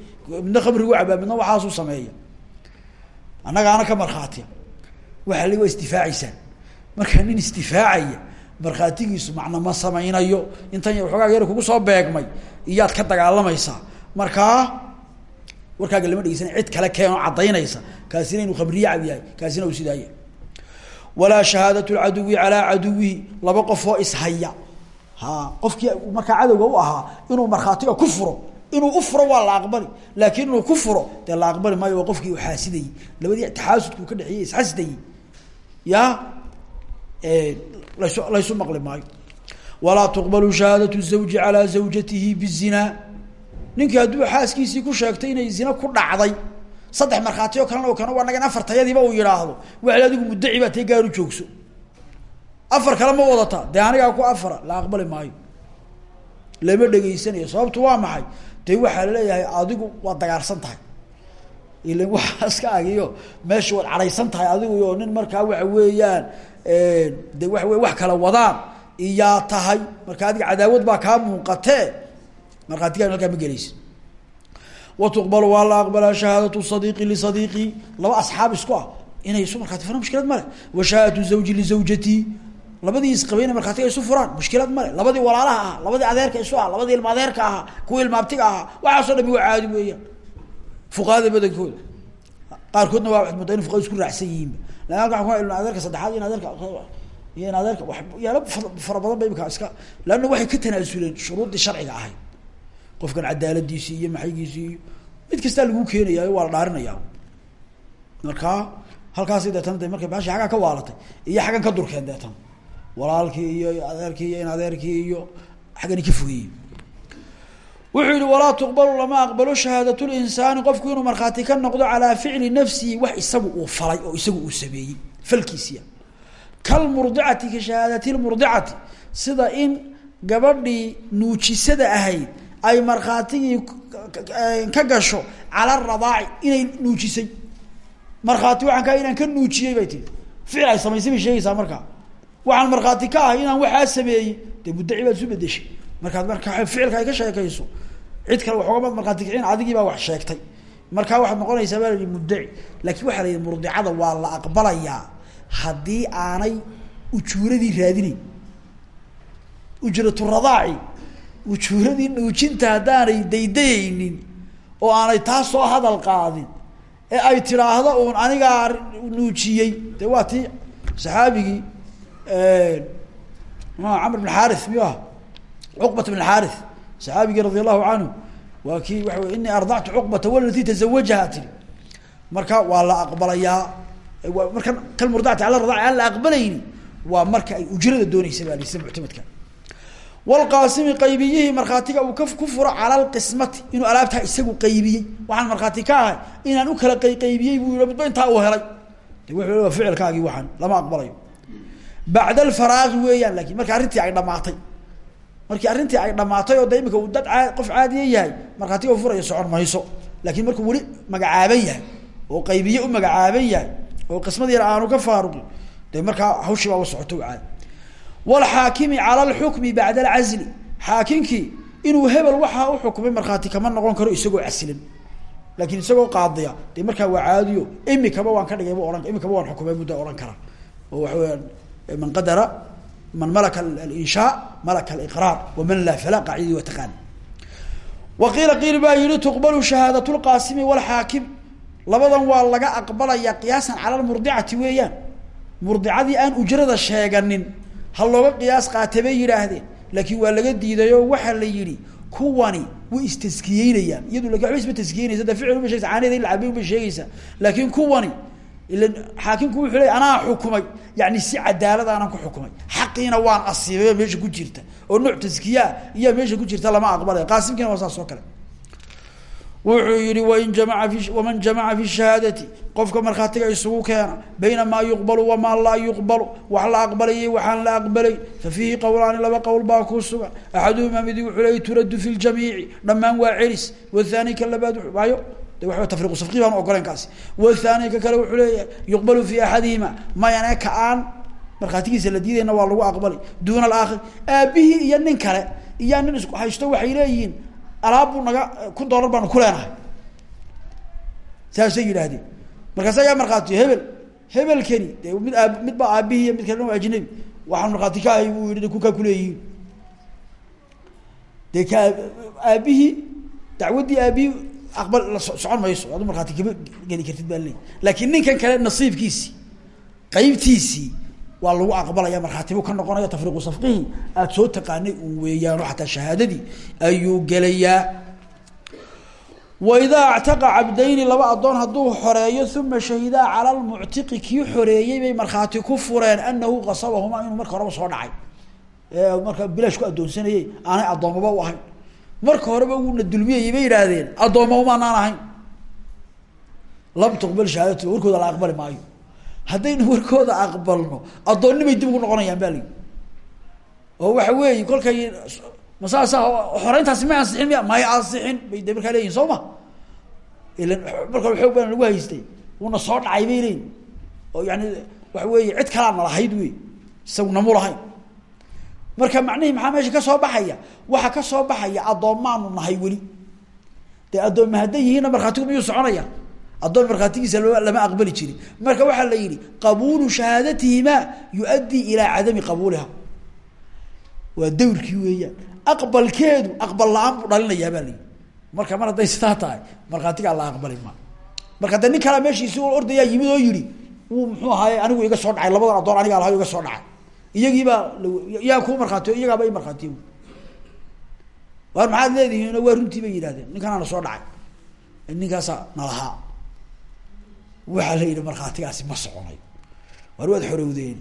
midna khamrigu cabaa midna waxaasuu sameeya. Annagaana ka markhaatiya. Waxa li waa isdifaacaysaan markaa nin isdifaacaya markhaatigiisu macna ma samaynayo intan waxoogaa yar kugu soo beegmay iyaad ka dagaalamaysaa markaa warkaaga lama dhegeysanay cid kale keenoo caddaynaysa. Kaasina inuu khamriye cab kaasina uu sidaaya. Walaa shahaadat lcaduwi calaa caduwihi laba qof oo ishaya ha qofkii markaa cadowga u ahaa inuu markhaatiga ku furo inuu u furo waa la aqbali. Laakiin inuu ku furo dee la aqbali maayo qofkii u xaasidayey labadii taxaasudkuu ka dhexeeyey isxasdayey ya lasu laysu maqli maayo walaa tuqbalu shahaadatu zawji calaa zawjatihi bizinaa ninkii hadduu xaaskiisii ku sheegtay inay zina ku dhacday saddex markhaati oo kalena kana waa nagan afartayadiiba uu yidhaahdo waxal adigu muddaci baa tee gaaru joogso afar kale ma wadata dee anigaa ku afara la aqbali maayo lama dhegeysanayo sababtu waa maxay dee waxaa la leeyahay adigu waad dagaarsan tahay ilan tahay adigu oo nin markaa waxa weeyaan de waxa wey wax kala wadaan. Iyaa tahay. Marka adiga cadaawad baa kaa muuqatee. Markhaatigaan halkaa ma gelaysa wa tuqbalu waa la aqbalaa shahaadatu sadiiqi lisadiiqii laba asxaab isku ah. Inay isu markhaati furaan mushkilad male wa shahaadatu zawji lizawjatii labadii isqabay inay markhaatiga isu furaan. Mushkilad male labadii walaalaha ah labadii adeerka isu ah labadii ilma adeerka ahaa. Ilmaabtiga ahaa. Waxaasoo dhami waa caadi weeyaan. Fuqahada badankooda. Qaarkoodna waa waad moodaa in isku raacsan yihiinba adeerka saddexaad in adeerka iyo in adeerka yaalo fara badan ba imika iska leanna waxay ka tanaasuleen shuruuddii sharciga ahayd. Qofkan cadaaladiisii iyo maxaygiisii iyo mid kastaa lagu keenayaa waa la dhaarinayaa marka halkaasi deetana de markay baashi xaggaa ka waalatay iyo xaggan ka durkeen deetan walaalkii iyo adeerkii iyo in adeerkii iyo xaggani ka fogeeyey wuxuu yihi walaa tuqbalu lama aqbalo shahaadat linsaani qofku inuu markhaati ka noqdo calaa ficli nafsihi wax isagu uu falay oo isagu uu sameeyey falkiisiya kalmurdicati ka shahaadati lmurdicati sida in gabadhii nuujisada ahayd ay markhaatigii ka gasho cala radaaci inay nuujisay. Markhaati waxaan ka inaan ka nuujiyey bay tii ficil ay samaysay bay sheegaysaa markaa. Waxaan markhaati ka ahay inaan waxaa sameeyey dee muddaci baad isu bedeshay markaad marka ficilka ay ka sheekayso cid kale waxoogamaad markhaati kicin adigii baa wax sheegtay. Markaa waxaad noqonaysaa baa la yihi muddaci laakiin waxaa la murdicada waa la aqbalayaa haddii aanay ujuuradii raadinayn ujratu radaaci ujuuradii nuujinta haddaanay daydayaynin oo aanay taa soo hadal qaadin ee ay tidhaahdo uun anigaa nuujiyey. De waa tii saxaabigii camr bn xaari miyuu aha cuqbat bn saxaabigii radi allahu canhu waa kii waa wey inii ardactu cuqbata walati tazawajaha tiri marka waa la aqbalayaa marka kalmurdacti ala radaaci aan la aqbalayni waa marka ay ujrada dooneysa baa lisa muctamadka. Wlqaasimi qaybiyihii markhaatiga uu ku furo cala lqismati inuu alaabtaa isagu qaybiyey. Waxaan markhaati ka ahay inaan u kala qayqaybiyey buu yihi midba intaa uu helay. De wuxuu waa ficilkaagii waxaan lama aqbalayo. Bacda alfaraaqi weeyaan laakiin marka arrintii ay dhamaatay markii arrintii ay dhamaatay oo de imika uu dad aa qof caadiya yahay markhaatiga u furaya socon mayso. Laakiin markuu weli magacaaban yahay oo qaybiye u magacaaban yahay oo qismad yar aanu ka faaruqin de markaa hawshii baa u socoto caadi. Wlxaakimi cala lxukmi bacda alcazli. Xaakinkii inuu hebel waxaa uxukmay markhaati kama noqon karo isagoo casilan laakiin isagoo qaadiya dee markaa waa caadiyo imikaba waan ka dhigay bu ohan imikaba waan xukumay mudda odhan kara. Oo waxa weyaan man qadara man malaka alinshaa malaka aliqraar waman laa fala qaacidadii waa taqaani wa qiila qiil baa yihi tuqbalu shahaadat lqaasimi walxaakim labadan waa laga aqbalaya qiyaasan cala lmurdicati weeyaan. Murdicadii aan ujrada sheeganin ha looga qiyaas qaata bay yidhaahdeen. Laakiin waa laga diidayoo waxaa la yihi kuwani way istaskiyeynayaan. Iyadu laakiin waba isma taskiyeynaysa de ficil ila xaakimku wuxuu ley anaa xukumay. Yani si cadaalad aanan ku xukumay. Xaqiina waan asiibay meesha ku jirta. Oo nooc taskiyaa iyaa meesha ku jirta lama aqbalay. Qaasimkiina waa saas kale. Wuxuu yihi wain jamaca fi waman jamaca fi shahaadati. Qofka markhaatiga isugu keena bayna maa yuqbalu wamaa laa yuqbalu. Wax la aqbalayay waxaan la aqbalay. Fa fiihi qowlaani laba qowl baa ku sugan. Axaduhumaa midi wuxuu leey turaddu fi ljamiici dhammaan waa celis. Wathani ka labaad waayo de waa tafriqu safqi baan ogolen kaasi. Wathani ka kale wuxuu leeyahay yuqbalu fi axadihima mayane ka aan. Markhaatigiisa la diidayna waa lagu aqbalay. Duuna alaakhir aabihii iyo nin kale iyo nin isku haysto waxay leeyihiin alaab buu naga kun dollar baanu ku leenahay. Saasay yidhaahdeen. Markaas ayaa markhaatiyo hebel hebelkeni de mid aab mid baa aabihii mid kalena waa ajnabi waxaan markhaati ka ahay buu yihi kukaa kuleeyihiin dee ka aabihii dacwaddii aabihii aqbal la socon mayso adu markhaati kama geli kartid baa leey laakiin ninkan kale nasiibkiisii qaybtiisii waa lagu aqbalaya markhaatibuu ka noqonaya tafriiqu safqihi aada soo taqaanay un weeyaano xataa shahaadadii ayuu gelayaa. Waidaa actaqa cabdayni laba addoon hadduu xoreeyo uma shahidaa cala lmuctiqi kii xoreeyey bay markhaati ku fureen anahu qasabahumaa inuu marka horeba soo dhacay. Marka bilaash ku addoonsanayey aanay addoommaba u ahayn marka horeba uuna dulmiyayay bay yidhaahdeen addoomma umaanaan ahayn. Lam tuqbal shahaadatu warkooda la aqbali maayo. Haddaynu warkooda aqbalno addoonnimay dib ugu noqonayaan ba oo waxa weeye kolkay masaasa xoreyntaasi may ansixin miya may ansixin bay de markaa leeyihiin soo ma? Ilan marka hore xoog baan lagu haystay wuuna soo dhacay bay leeyihiin oo yani waxa weeye cid kalaa nalahayd wey isagu lahayn marka macnihii maxaa meesha ka soo baxaya? Waxa ka soo baxaya addoommaanu nahay weli. Dee addoomma hadday yihiinna markhaatigu miyuu soconaya? Addoon markhaatigiisa lama aqbali jirin. Marka waxaa la yihi qabuulu shahaadatihimaa yu-addii ilaa cadami qabuuliha waa dawrkii weeyaan. Aqbalkeedu aqbal la'aan buu dhalinayaa baa layihi marka mar hadday sidaa tahay markhaatigaa la aqbali ma. Marka de nin kalea meeshiisi ordayaa yimid oo yihi wuu muxuu ahaaye anigu iga soo dhacay labadan addoon anigaa lahay iga soo dhacay iyagiibaa yaa kuu markhaatiyo iyagaaba i markhaatiyo waar waa runtii bay yidhahdeen ninkanaana soo dhacay. Ninkaasaa nalahaa waxaa la yidhi markhaatigaasi ma xorowdeen.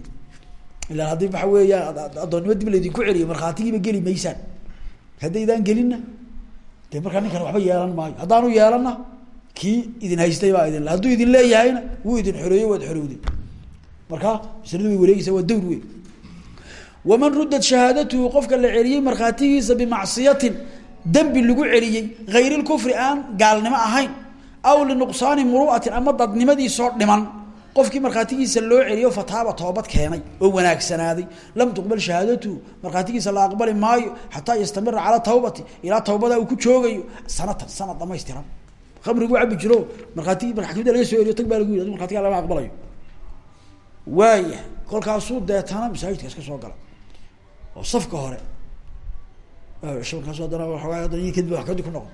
Waxa weeyaan addoonnimo dib laydinku celiyo markhaatigiiba geli maysaan. Haddaydaan gelinna. De markaa ninkan waxba yeelan maayo. Haddaanu yeelanna kii idin haystay baa idin hadduu idin leeyahayna wuu idin xoreeyey waad xorowday marka masladu way wareegeysa waa dawr waman ruddat shahaadatuhu qofka la celiyey markhaatigiisa bimacsiyatin dembi lagu celiyey hayri lkufri aan gaalnimo ahayn aw linuqsaani muru'atin ama dadnimadiisoo dhiman qofkii markhaatigiisa loo celiyo fataaba toobad keenay oo wanaagsanaaday lam tuqbal shahaadatuhu markhaatigiisa la aqbali maayo xataa yastamira calaa tawbati ilaa tawbada uu ku joogayo sanatan sanad dhamaystiran. Khamrigu cabi jiro markhaatigi maxkamada laga soo eriyo tag baa lagu yidhi markhatiga lama aqbalayo. Waaya kolkaasuu deetana masaajidka iska soo gala oo safka hore. Markaasu haddana waaa haddana kadib wakadi ku noqdo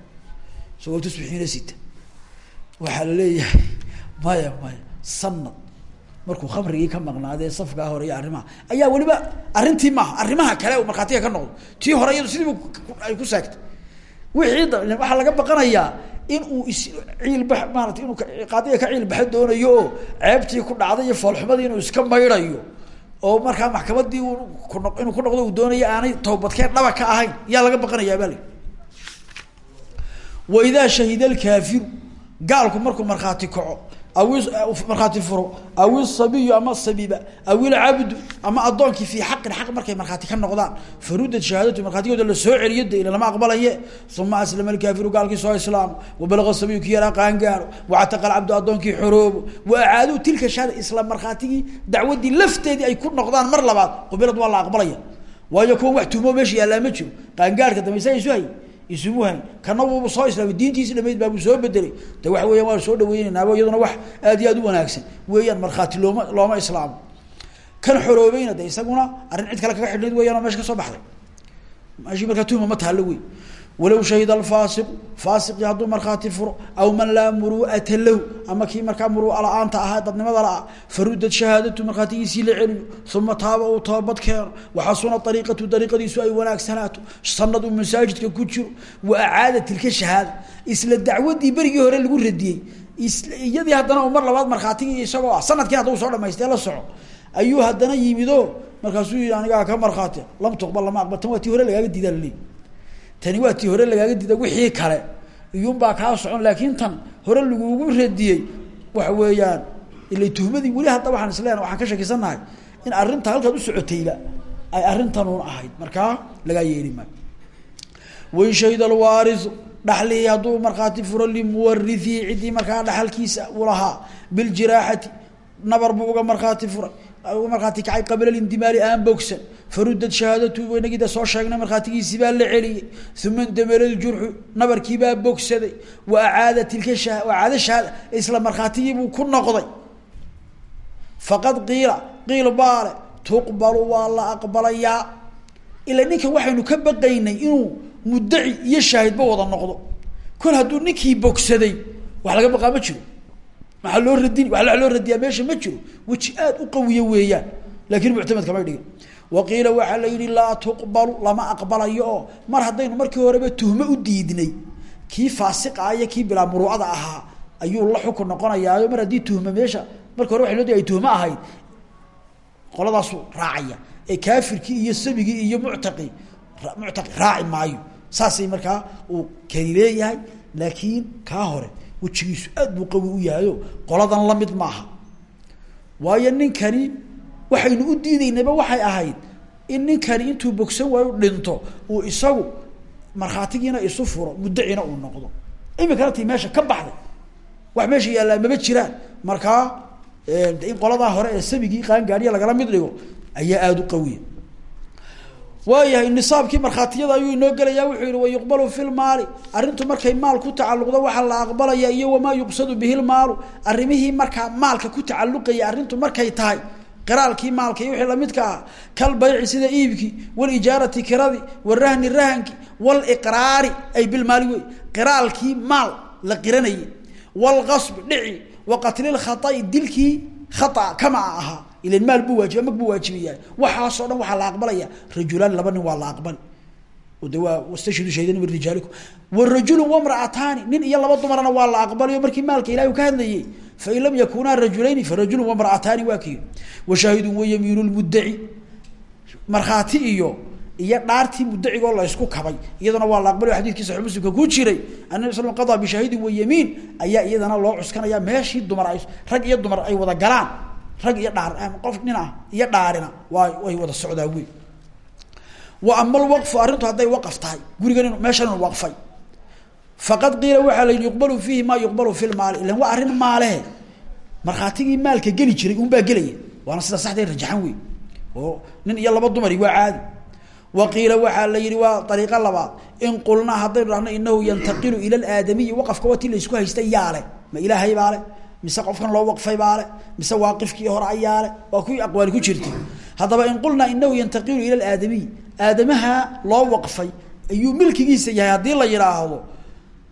isagoo tusbixiina sita waxaa la leeyahay maya maya sanad markuu khamrigii ka maqnaadee safkaa hore iyo arrimaha. Ayaa weliba arrintii maaha arrimaha kale markhaatiga ka noqdo. Tii hore iyado sidii ay ku seegtay wixii waxaa laga baqanayaa in uu is ciilba maarata inuu qaadiga ka ciilbaxa doonayo oo ceebtii ku dhacday iyo foolxumadii inuu iska maydhayo oo markaa maxkamadii ku inuu ku noqdo uu doonayo aanay tawbadkeen dhaba ka ahayn yaa laga baqanayaa baa li wa idaa shahida alkaafiru gaalku markuu markhaati kaco markhaati furo aw isabiyu ama sabiba aw ilcabdu ama addoonkii fii xaqin xaq markay markhaati ka noqdaan farudad shahaadatu markhaatigooda la soo celiyo de ila lama aqbalaye uma aslama alkaafiru gaalkii soo islaamo wabalaga sabiyu ki yaraa qaangaaro wactaqa alcabdu addoonkii xoroobo wa acaaduu tilka shahaada isla markhaatigii dacwaddii lafteedii ay ku noqdaan mar labaad qubilad waa la aqbalaya waayo kuwan wax tuhmo meesha yaallaa ma jiro qaangaarhka dambe isaga isu hay isugu hayn kana wuuba soo islaamay diintiisi dhamayd baabuu soo bedelay de waxa weeyaan waan soo dhaweyneynaa iyaduna wax aad iyo aad u wanaagsan. Weeyaan markhaati looma looma islaamo. Kan xoroobayna de isaguna arrin cid kale kaga xidhnayd weeyaan oo meesha ka soo baxday. Meeshii markaa tuhma ma tahallo wey walow shahida alfaasiqu faasiqii hadduu markhaati furo aw man laa muru'ata lahu ama kii markaa muru'a la'aanta ahaa dadnimada la-a farudad shahaadatu markhaatigiisii la celiyo uma taaba uu toobad keeno waxasuna ariiqatu dariiqadiisu ay wanaagsanaato sanad uu masaajidka ku jiro wa acaada tilka shahaada isla dacwadii berigii hore lagu radiyey iyadii haddana uu mar labaad markhaatigii isagoo ah sannadkii hadda u soo dhamaystee la soco ayuu haddana yimido markaasuu yihi anigaa ka markhaati lam tuqbal lama aqbal tan waa tii hore lagaaga diidaa laleey tani waa tii hore lagaaga diida wixii kale. Iyuunbaa kaa socon laakiin tan hore lagugu radiyey waxa weeyaan. Ila tuhmadii weli hadda waxaan isleena waxaan ka shakisannahay in arrinta halkaad u socotayba ay arrintanuun ahayd. Markaa lagaa yeeli maayo. Wain shahida alwaarisu dhaxlihii hadduu markhaati furo limuwarihihi ciddii markaa dhaxalkiisa u lahaa biljiraaxati nabar buu uga markhaati markhaati kacay qabla lindimaali aan bogsan farudad shahaadatu inagii da soo sheegnay markhaatigiisii baa la celiyey uma indamala ljurxu nabarkiibaa bogsaday wa acaada tilka sha acaada shahaada isla markhaatigiibuu ku noqday. Faqad qiila qiil baale tuqbalu waa la aqbalayaa. Ila ninkan waxaynu ka baqaynay inuu muddaci iyo shaahidba wada noqdo. Kol hadduu ninkii bogsaday wax laga baqaa jiro maxaa loo radin wa loo radiyaa meesha ma jiro. Weji aad u qawiye weeyaan. Laakiin muctamadka may dhigin waqiila waxaa la yihi laa tuqbalu lama aqbalayo. Oo mar haddaynu markii horeba tuhmo u diidnay kii faasiqa kii bilaa muruucada ahaa ayuu la xukun noqonayaayo. Mar haddii tuhmo meesha marka hore waa loo ay tuhmo ahayd. Qoladaasu raacaya. Ee kaafirkii iyo sabigii iyo muctaqi muctaqi raaci maayo. Saasay markaa uu kani leeyahay laakiin kaa hore wejigiisu aad buu qawi u yahayo qoladan la mid maaha. Waayo ninkani waxaynu u diideynaba waxay ahayd in ninkani intuu bogsan waayo dhinto uu isagu markhaatigiina isu furo muddacina uu noqdo. Imikana tii meesha ka baxday. Wax meesha yaallaa maba jiraan. Markaa in qoladaa hore ee sabigii qaangaadhiya lagala mid dhigo ayaa aada u qawiya waayahay nisaabkii markhaatiyada ayuu inoo gelayaa wuxuu yihi wayuqbalu fi lmaali arrintu markay maal ku tacalluqdo waxaa la aqbalaya iyo wamaa yuqsadu bihi lmaalu arrimihii markaa maalka ku tacalluqaya arrintu markay tahay qiraalkii maalka iyo wixii lamidka ah kalbayci sida iibkii walijaarati kiradii warahni rahanki waliqraari ay bilmaali wey qiraalkii maal la qiranayay walqasbi dhici wa qatlilkhaai dilkii khaa kama ahaa ilan maal buu waajiba mag buu waajibayaa waxaasoo dhan waxaa la aqbalaya rajulaan laba nin waa la aqbali de waa wastashidu shahidayni min rijaalikum. Warajulu wamraataani nin iyo laba dumarna waa la aqbalayo markii maalka ilahi u ka hadlayay. Fain lam yakunaa rajulayni farajulu wamraataani waa kii washaahidun wayamiinu lmuddaci markhaati iyo iyo dhaartii mudacigoo la ysku kabay. Iyadana waa la aqbali xadidkii saxi muslimka ku jiray. Annabi sal qadaa bishaahidin wayamiin ayaa iyadana loo cuskanaya meeshii dumar ay rag iyo dumar ay wada galaan rag iyo dhaar qof nin ah iyo dhaarina waa way wada socdaa wey wa ama alwaqfu arrintu hadday waqaf tahay gurigan in meeshan inu waqfay. Faqad qiila waxaa la yuqbalu fiihi maa yuqbalu fi lmaali ilan waa arrin maalehe. Markhaatigii maalka geli jiray unbaa gelaya waana sida saxda rajaxan wey oo nin iyo laba dumari waa caadi. Wa qiila waxaa la yihi waa ariiqo labaad in qulnaa haddaynu dhahno inahu yantaqilu ila alaadamiyi waqafka waa ti laysku haystay yaale ma ilaahay baale mise qofkan loo waqfay baale mise waaqifkii hore ayaale waa kuwii aqwaali ku jirtay. Haddaba in qulnaa inahu yantaqilu ila alaadamiyi aadamaha loo waqfay ayuu milkigiisa yahay haddii la yidhaahdo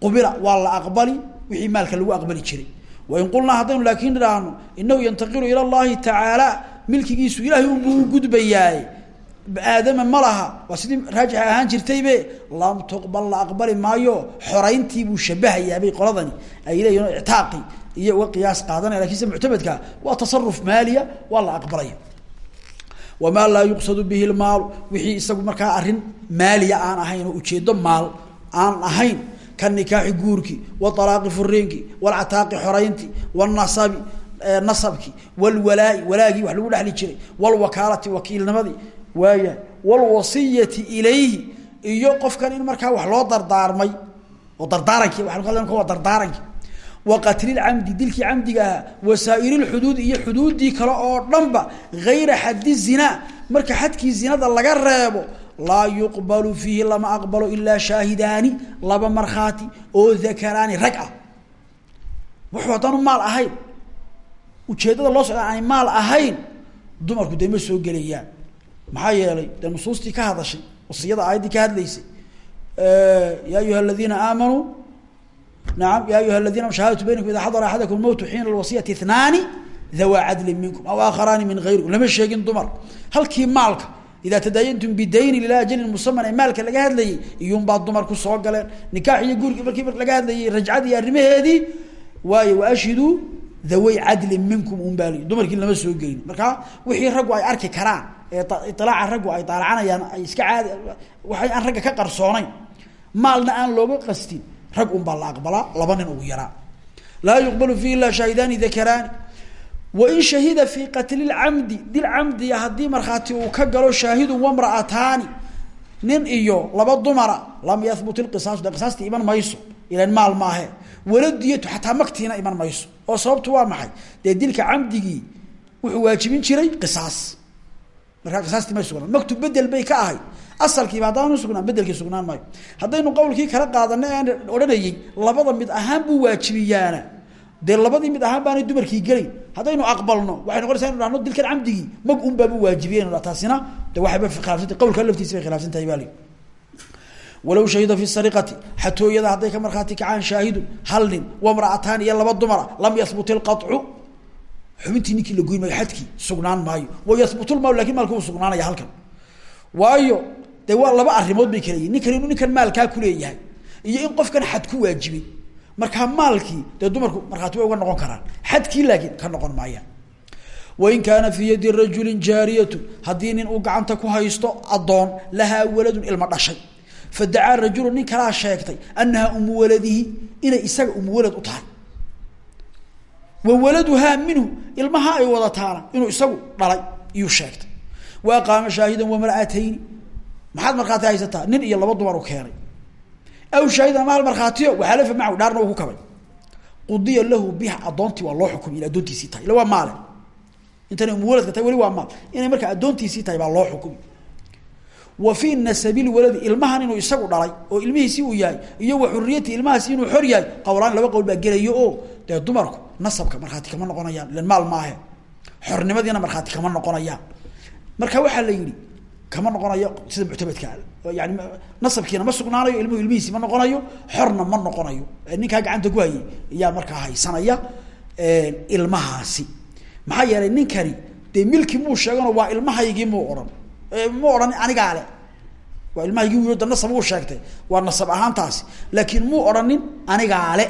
qubila waa la aqbali wixii maalka lagu aqbali jiray. Wain qulnaa haddaynu laakiin idhaahno inahu yantaqilu ila llahi tacaala milkigiisu ilaahay unbuu gudbayaaye aadama ma laha waa sidii raajixa ahaan jirtaybe lam tuqbal la aqbali maayo xorayntiibuu shabahayaabay qoladani. Ay leeyihiin ictaaqi iyo uga qiyaas qaadanaya laakiin muctamadkaa waa tasaruf maaliya waa la aqbalaya. Wamaa yuqsadu bihi lmaalu wixii isagu markaa arrin maaliya aan ahayn oo ujeedo maal aan ahayn kanikaaxi guurki walaaqi furiinki walcataaqi xoraynti wnasabi nasabki walwalaai walaagii wax lagu dhexli jiray walwakaalati wakiilnimadii waaya walwasiyati ilayhi iyo qofkan in markaa wax loo dardaarmay oo dardaaranki waa dardaaranki wa qatlilcamdi dilkii camdiga ahaa wasaa'ir lxuduudi iyo xuduudii kale oo dhanba gayra xaddi zinaa marka xadkii zinada laga reebo laa yuqbalu fiihi lama aqbalo ilaa shaahidaani laba markhaati oo dakaraani rag ah. Wuxuu haddaanu maal ahayn ujeeddada loo socda aanay maal ahayn dumarku dee ma soo gelayaan. Maxaa yeelay dee nusuustii ka hadashay wasiyada aayaddii ka hadlaysay ya ayuha aladiina aamanuu naam ya ayuha aladina shahaadatu baynakum ida xadara axadakum mowtu xiina alwasiyati ithnaani dawaa cadlin minkum aw aakharaani min gayrikum lama sheegin dumar. Halkii maalka idaa tadaayantum bidayni ilaa ajalin musaman ee maalka laga hadlayay iyuunbaa dumarku soo galeen. Nikaax iyo guurkii markii laga hadlayay rajcadii arrimaheedii waayo waashhiduu dhaway cadlin minkum un baa lii dumarkii lama soo gelin. Marka wixii raggu ay arki karaan ee iilaaca raggu ay daalacanayaan ay iska caadi waxay aan ragga ka qarsoonayn maalna aan looga qastin rag un baa la aqbalaa laba nin ugu yaraa laa yuqbalu fiihi ilaa shaahidaani dakaraani wain shahida fii qatli lcamdi dil camdiga haddii markhaati uu ka galo shaahidun wamra'ataani nin iyo laba dumara lam yahbut ilqisaasu de qisaastii iman mayso ilan maal maahe. Waladiyatu xataa magtiina iman mayso. Oo sababtu waa maxay? Dee dilka camdigii wuxuu waajibin jiray qisaas. Markaa qisaastii may sugnaan magtu bedel bay ka ahayd asalkiiba haddaanu sugnaan bedelkii sugnaan maayo. Haddaynu qowlkii kala qaadana aan odhanayey labada mid ahaan buu waajibiyaana dee labadii mid ahaan baanay dumarkii gelayn. Haddaynu aqbalno waxay noqonaysaa inu dilkan camdigii mag un baabu waajibiyen taasina de waxayba khilaafsantay qowlka laftiisa bay khilaafsan tahay baa li walow shahida fi sariqati xatooyada hadday ka markhaati kacaan shaahidun hal nin wamra'ataan iyo laba dumara lam yahbut ilqacu xubintii ninkii la goyn maayo xadkii sugnaan maayo. Wayahbutulmaal laakiin maalka uu dee waa laba arrimood bay kala yihiin ninkan inuu ninkan maalkaa kuleeyahay iyo in qofkan xad ku waajibay markaa maalkii dee dumarku markhaati way uga noqon karaan. Xadkii laakiin ka noqon maayaan. Wain kaana fii yadi rajulin jaariyatu haddii nin uu gacanta ku haysto addoon lahaa waladun ilma dhashay. Fadacaa rajulu nin kalaa sheegtay annahaa umu waladihi inay isaga umu walad u tahay. Wa waladuhaa minhu ilmaha ay wadataana inuu isagu dhalay iyuu sheegtay. Wa aqaama shaahidan wamar'atayni maxaad markhaati haysataa? Nin iyo laba dumar u keenay. Aw shaahidan ama hal markhaatiyo waxaalafa macahu dhaarna ku kabay. Qudiya lahu biha addoontii waa loo xukumay in addoontiisii tahay. Ila waa maale intanay umuwaladka tahay waa maal. Inay markaa addoontiisii tahay baa loo xukumi wa fii nasabilwaladi ilmahan inuu isagu dhalay oo ilmihiisii uu yahay iyo wa xuriyati ilmahaasi inuu xor yahay qowlaan laba qowl baa gelayo oo dee dumarku nasabka markhaati kama noqonayaan ilan maal maahe. Xornimadiina markhaati kama noqonayaan. Marka waxaa la yidhi kama noqonayo sida muctabadka yani nasabkiina ma sugnaanayo ilmuhu ilmihiisi ma noqonayo xorna ma noqonayo. Ninkaa gacanta ku hayay ayaa markaa haysanaya ilmahaasi. Maxaa yeelay ninkani dee milki muu sheegano waa ilmahaygii muu odhan. Mu odhan anigaa le waa ilmahaygii wiilo da nasab uu sheegtay. Waa nasab ahaantaasi. Laakiin muu odhanin anigaa le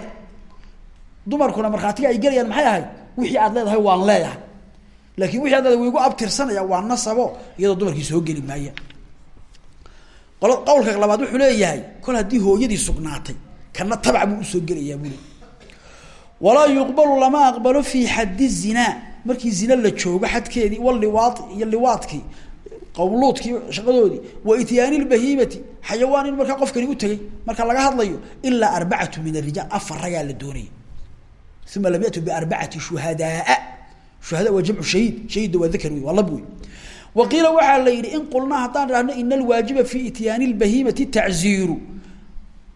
dumarkuna markhaatiga ay gelayaan maxay ahayd? Wixii aad leedahay waan leeyahay laakiin wixii aad leedahay wiigu abtirsanaya waa nasabo iyadoo dumarkii soo geli maaya. Qol qawlka labaad wuxuu leeyahay kol haddii hooyadii sugnaatay kana tabac buu u soo gelayaa buli walaa yuqbalu lama aqbalo fi xaddi zinaa markii zina la joogo xadkeedii waliwaad iyo liwaadkii qowmluudkii shaqadoodii wa ityaani lbahiimati xayawaan markaa qofkani u tegay marka laga hadlayo ilaa arbacatu min arijaal afar ragaa la doonaya uma lam yatu biarbacati shuhadaa shuhada waa jamcu shahiid shahiidda waa dakar wey waa lab wey wa qiila waxaa la yidhi in qulnaa haddaan idhahno ina alwaajiba fi ityaani lbahiimati tacziiru.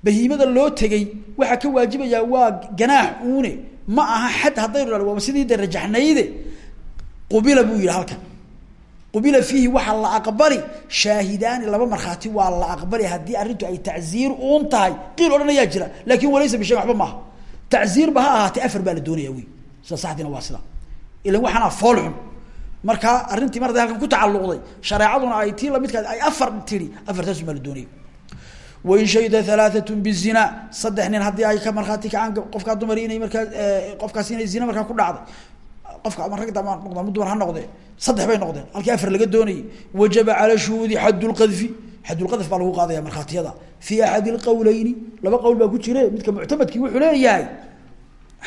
Bahiimada loo tegey waxaa ka waajibayaa waa ganaax uune. Ma aha xad haddaynu idhahno waaba sidii de rajaxnayde. Qubila buu yidhi halkan. Qubila fiihi waxaa la aqbali shaahidaani laba markhaati waa la aqbali haddii arrintu ay tacziir uun tahay. Qiil odhanayaa jira laakin walaysa ilan waxaana fool xun markaa arrintii mar haday halkan ku tacalluqday shareecaduna ay tii lamidka ay afar tidhi afartaasun baa la doonaya wain shahida halaaatun bizina saddex nin haddii ay ka markhaati kacaan qofkaa dumari inay markaa qofkaasi inay zina markaa ku dhacday. Qofka ama rag dama noqda ama dumar ha noqdee saddex bay noqdeen. Halkii afar laga doonayay. Wajaba cala shuhuudi xad lqadfi xad lqadf baa lagu qaadaya markhaatiyada fi axadi lqawleyni laba qowl baa ku jire midka muctamadkii wuxuu leeyahay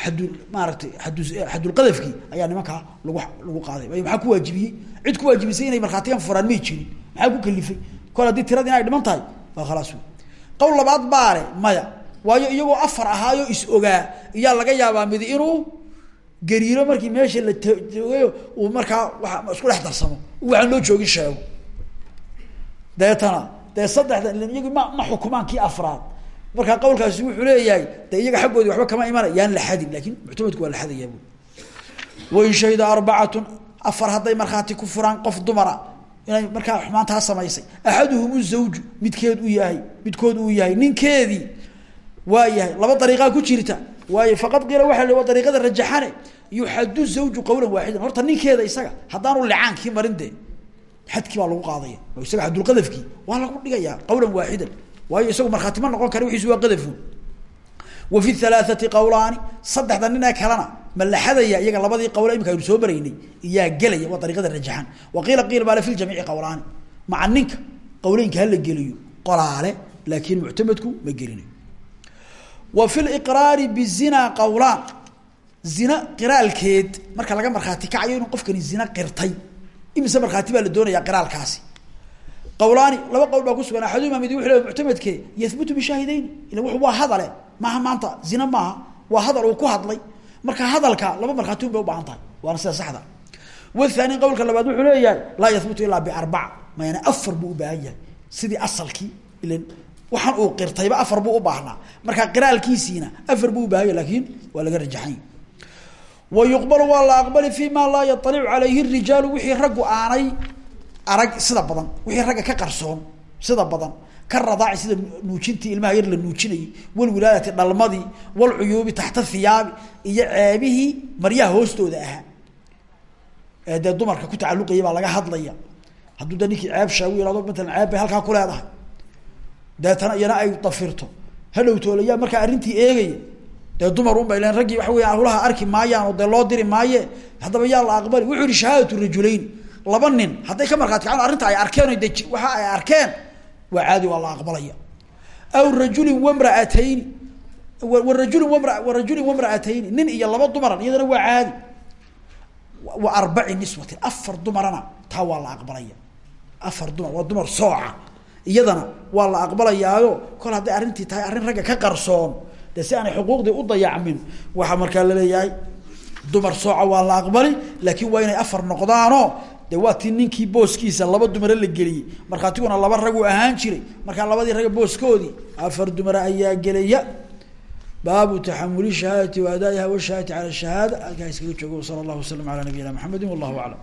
xad maaratay ad xadulqadafkii ayaa nimankaa lagu lagu qaaday. Cid waayo ahaayo is ogaa. Iyaa laga yaabaa midi inuu gariiro markii meesha la joogayo uu markaa waa isku dhex darsamo waxaan loo joogin sheego. Deetana dee saddexda iyagi ma ma afraad markaa qawlkaasi wuxuu leeyahay de iyaga xaggoodii waxba kama imana yaan la xadin laakiin muctamadku waa la xadayaa bu wain shahida arbacatun afar hadday markhaati ku furaan qof dumara inay markaa xumaantaa samaysay. Axaduhum zawju midkeed u yahay midkood uu yahay ninkeedii waa yahay. Laba dariiqaa ku jirta waayo faqad qiila waa dariiqada rajaxane yuxadu zawju qawlan waaxidan. Horta ninkeeda isaga haddaanu licaankii marin dee xadkii baa lagu qaadaya isaga xadulqadafkii waa lagu dhigayaa qawlan waaxidan waayo isagu markhaati ma noqon kara wixiisu waa qadafun wa fi halaathati qawlaani saddexda nin ee kalena ma la xadaya iyaga labadii qawle imika aynu soo maraynay iyaa gelaya waa dariiqada rajaxan wa qiila qiil baale fi ljamiici qawlaani maca ninka qawleynka hala geliyo qolaale laakiin muctamadku ma gelinayo wa fi liqraari bizina qawlaan zina qiraalkeed marka laga markhaati kacayo inuu qofkani zina qirtay imise markhaati baa la doonaya qiraalkaasi qawlaani laba qawl baa kusugan axaduhuma mid wuxuu le muctamadke yahbutu bishaahideyn ila wuxu waa hadale maaha maanta zina maaha waa hadal uu ku hadlay. Marka hadalka laba markhaati un bay ubaahan tahay waana sida saxda. Wathani qawlka labaad wuxuu leeyahay laa yahbutu ilaa biarbaca mayna afar buu ubaahan sidii asalkii ilan waxaan uu qirtayba afar buu ubaahnaa marka qiraalkiisiina afar buu ubaahan yahy laakiin waa laga rajaxany wa yuqbalu waa la aqbali fi ma laa yaalicu calayhi rijaalu arag sida badan wixii ragga ka qarsoon sida badan ka radaaci sida nuujintii ilmaha yar la nuujinayay walwilaadati dhalmadii walcuyuubi taxta hiyaabi iyo ceebihii maryaha hoostooda ahaa. Ee dee dumarka ku tacalluqaya baa laga hadlaya. Hadduu da ninkii ceeb sheegu ihahdo matalan ceeb bay halkaa ku leedahay. Deetana iyana ay dafirto. Hadhowtoolayaa markaa arrintii eegaya. Dee dumar un bay len raggii waxa weya hulaha arki maayaan oo dee loo diri maaye haddaba yaa la aqbali. Wuxuu yihi shahaadatu rajulayn laba nin. Hadday ka markhaati kacaan arrinta ay arkeen o de waxa ay arkeen waa caadi waa la aqbalaya. Aw rajulin wamraatayni warajulin wamra warajulin wamraatayni nin iyo laba dumaran iyadana waa caadi. Wa arbaci niswatin afar dumarana taa waa la aqbalaya. Afar dumar waa dumar sooca. Iyadana waa la aqbalayaayo kol hadday arrintii tahay arrin ragga ka qarsoon. Dee si aanay xuquuqdii u dayacmin waxaa markaa la leeyahay dumar sooca waa la aqbali laakiin waa inay afar noqdaanoo de waa tii ninkii booskiisa laba dumare la geliyey. Markhaatiguna laba raguu ahaan jiray. Markaa labadii ragga booskoodii afar dumare ayaa gelaya. Baabu taxamuli shahaadati wa adaa'iha washahaadati cala shahaada. Halkaa iskaga joogo sala allahu wasalam ala nabiyina maxamedi wallahu aclam